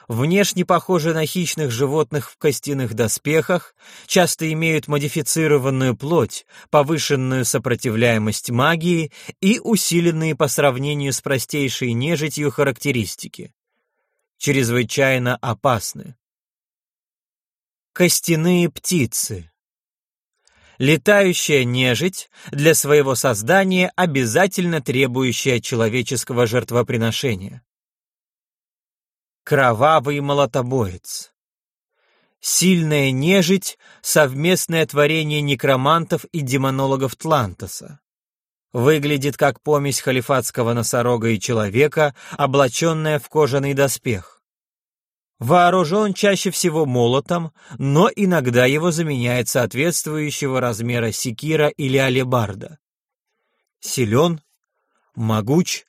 Внешне похожи на хищных животных в костяных доспехах, часто имеют модифицированную плоть, повышенную сопротивляемость магии и усиленные по сравнению с простейшей нежитью характеристики чрезвычайно опасны. Костяные птицы Летающая нежить для своего создания обязательно требующая человеческого жертвоприношения. Кровавый молотобоец Сильная нежить — совместное творение некромантов и демонологов Тлантоса. Выглядит как помесь халифатского носорога и человека, облаченная в кожаный доспех. Вооружен чаще всего молотом, но иногда его заменяет соответствующего размера секира или алебарда. Силен, могуч,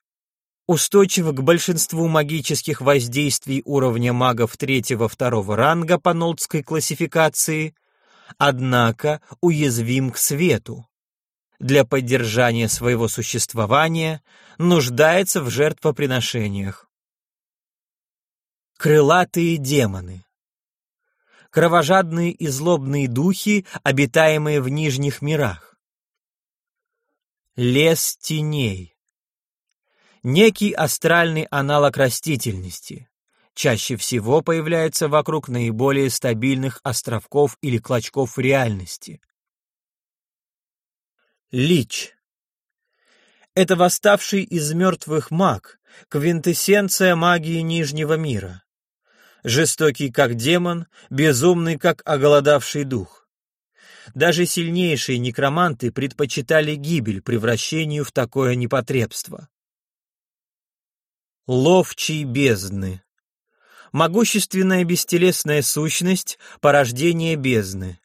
устойчив к большинству магических воздействий уровня магов третьего-второго ранга по нолдской классификации, однако уязвим к свету. Для поддержания своего существования нуждается в жертвоприношениях. Крылатые демоны Кровожадные и злобные духи, обитаемые в нижних мирах. Лес теней некий астральный аналог растительности. Чаще всего появляется вокруг наиболее стабильных островков или клочков реальности. Лич. Это восставший из мертвых маг, квинтэссенция магии Нижнего мира. Жестокий как демон, безумный как оголодавший дух. Даже сильнейшие некроманты предпочитали гибель превращению в такое непотребство. Ловчий бездны. Могущественная бестелесная сущность — порождение бездны.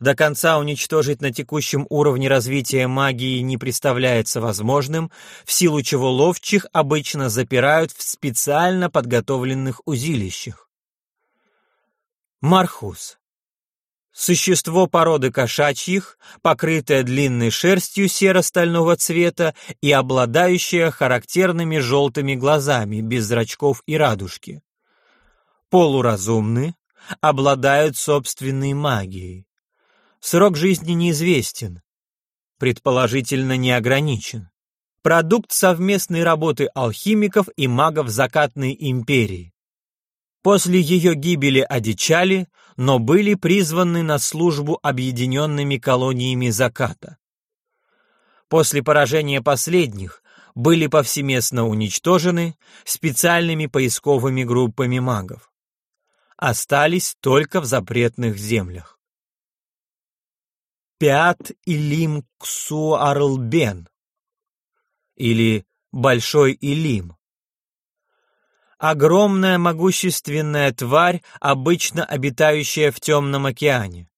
До конца уничтожить на текущем уровне развития магии не представляется возможным, в силу чего ловчих обычно запирают в специально подготовленных узилищах. Мархус. Существо породы кошачьих, покрытое длинной шерстью серо-стального цвета и обладающее характерными желтыми глазами без зрачков и радужки. Полуразумны, обладают собственной магией. Срок жизни неизвестен, предположительно не ограничен. Продукт совместной работы алхимиков и магов закатной империи. После ее гибели одичали, но были призваны на службу объединенными колониями заката. После поражения последних были повсеместно уничтожены специальными поисковыми группами магов. Остались только в запретных землях. Пят Илим Ксуарлбен или Большой Илим огромная могущественная тварь, обычно обитающая в темном океане.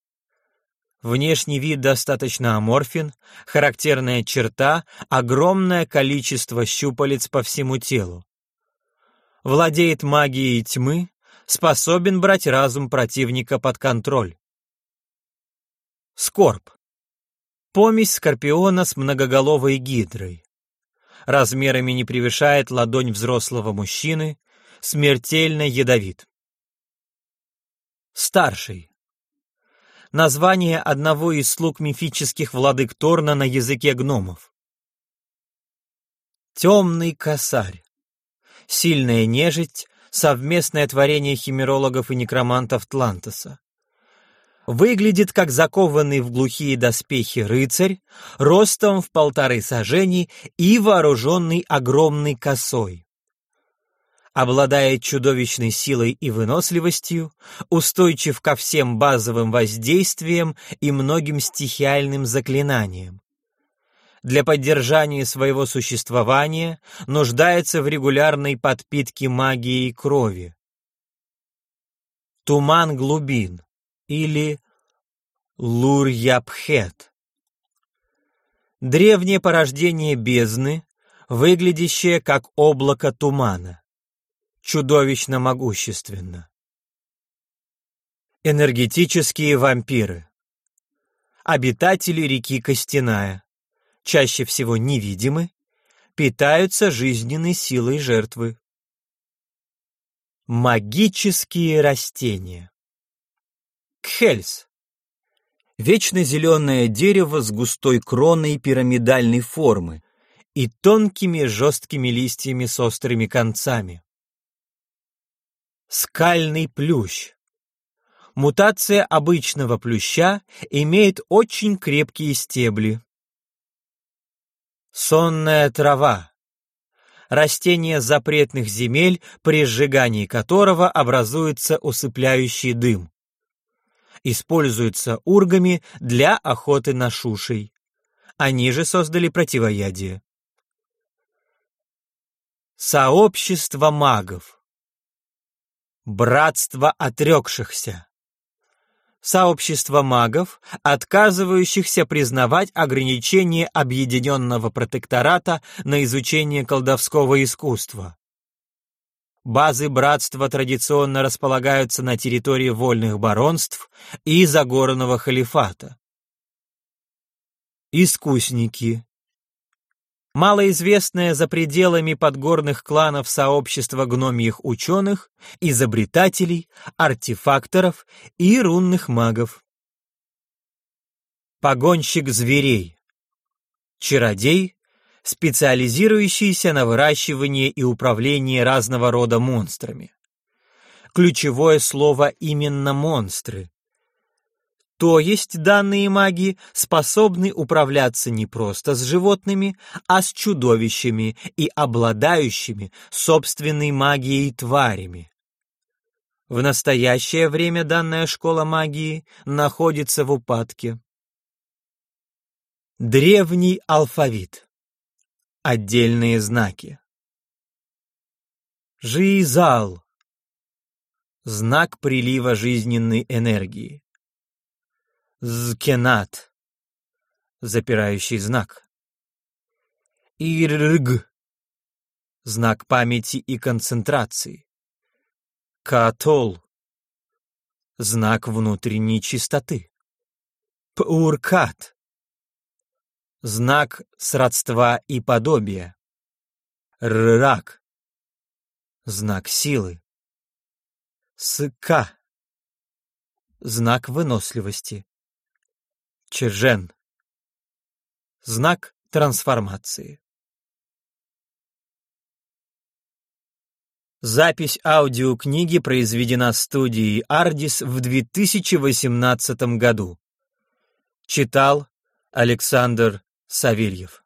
Внешний вид достаточно аморфен, характерная черта — огромное количество щупалец по всему телу. Владеет магией тьмы, способен брать разум противника под контроль. Скорб. Помесь скорпиона с многоголовой гидрой. Размерами не превышает ладонь взрослого мужчины, смертельно ядовит. Старший. Название одного из слуг мифических владык Торна на языке гномов. Темный косарь. Сильная нежить, совместное творение химерологов и некромантов Тлантоса. Выглядит как закованный в глухие доспехи рыцарь, ростом в полторы сажени и вооруженный огромной косой обладает чудовищной силой и выносливостью, устойчив ко всем базовым воздействиям и многим стихиальным заклинаниям. Для поддержания своего существования нуждается в регулярной подпитке магии и крови. Туман глубин или Лурьяпхет. Древнее порождение бездны, выглядящее как облако тумана чудовищно могущественно. Энергетические вампиры. Обитатели реки Костяная, чаще всего невидимы, питаются жизненной силой жертвы. Магические растения. Кхельс. Вечно зеленое дерево с густой кроной пирамидальной формы и тонкими жесткими листьями с острыми концами. Скальный плющ. Мутация обычного плюща имеет очень крепкие стебли. Сонная трава. Растение запретных земель, при сжигании которого образуется усыпляющий дым. Используется ургами для охоты на шушей. Они же создали противоядие. Сообщество магов. Братство отрекшихся. Сообщество магов, отказывающихся признавать ограничения объединенного протектората на изучение колдовского искусства. Базы братства традиционно располагаются на территории вольных баронств и загорного халифата. Искусники. Малоизвестное за пределами подгорных кланов сообщество гномьих ученых, изобретателей, артефакторов и рунных магов. Погонщик зверей. Чародей, специализирующийся на выращивании и управлении разного рода монстрами. Ключевое слово именно «монстры», то есть данные маги способны управляться не просто с животными, а с чудовищами и обладающими собственной магией тварями. В настоящее время данная школа магии находится в упадке. Древний алфавит. Отдельные знаки. Жизал. Знак прилива жизненной энергии. Зкенат. Запирающий знак. Ирг. Знак памяти и концентрации. Катол. Знак внутренней чистоты. Пуркат. Знак сродства и подобия. Рак. Знак силы. Ска. Знак выносливости. Чержен. Знак трансформации. Запись аудиокниги произведена студией «Ардис» в 2018 году. Читал Александр Савельев.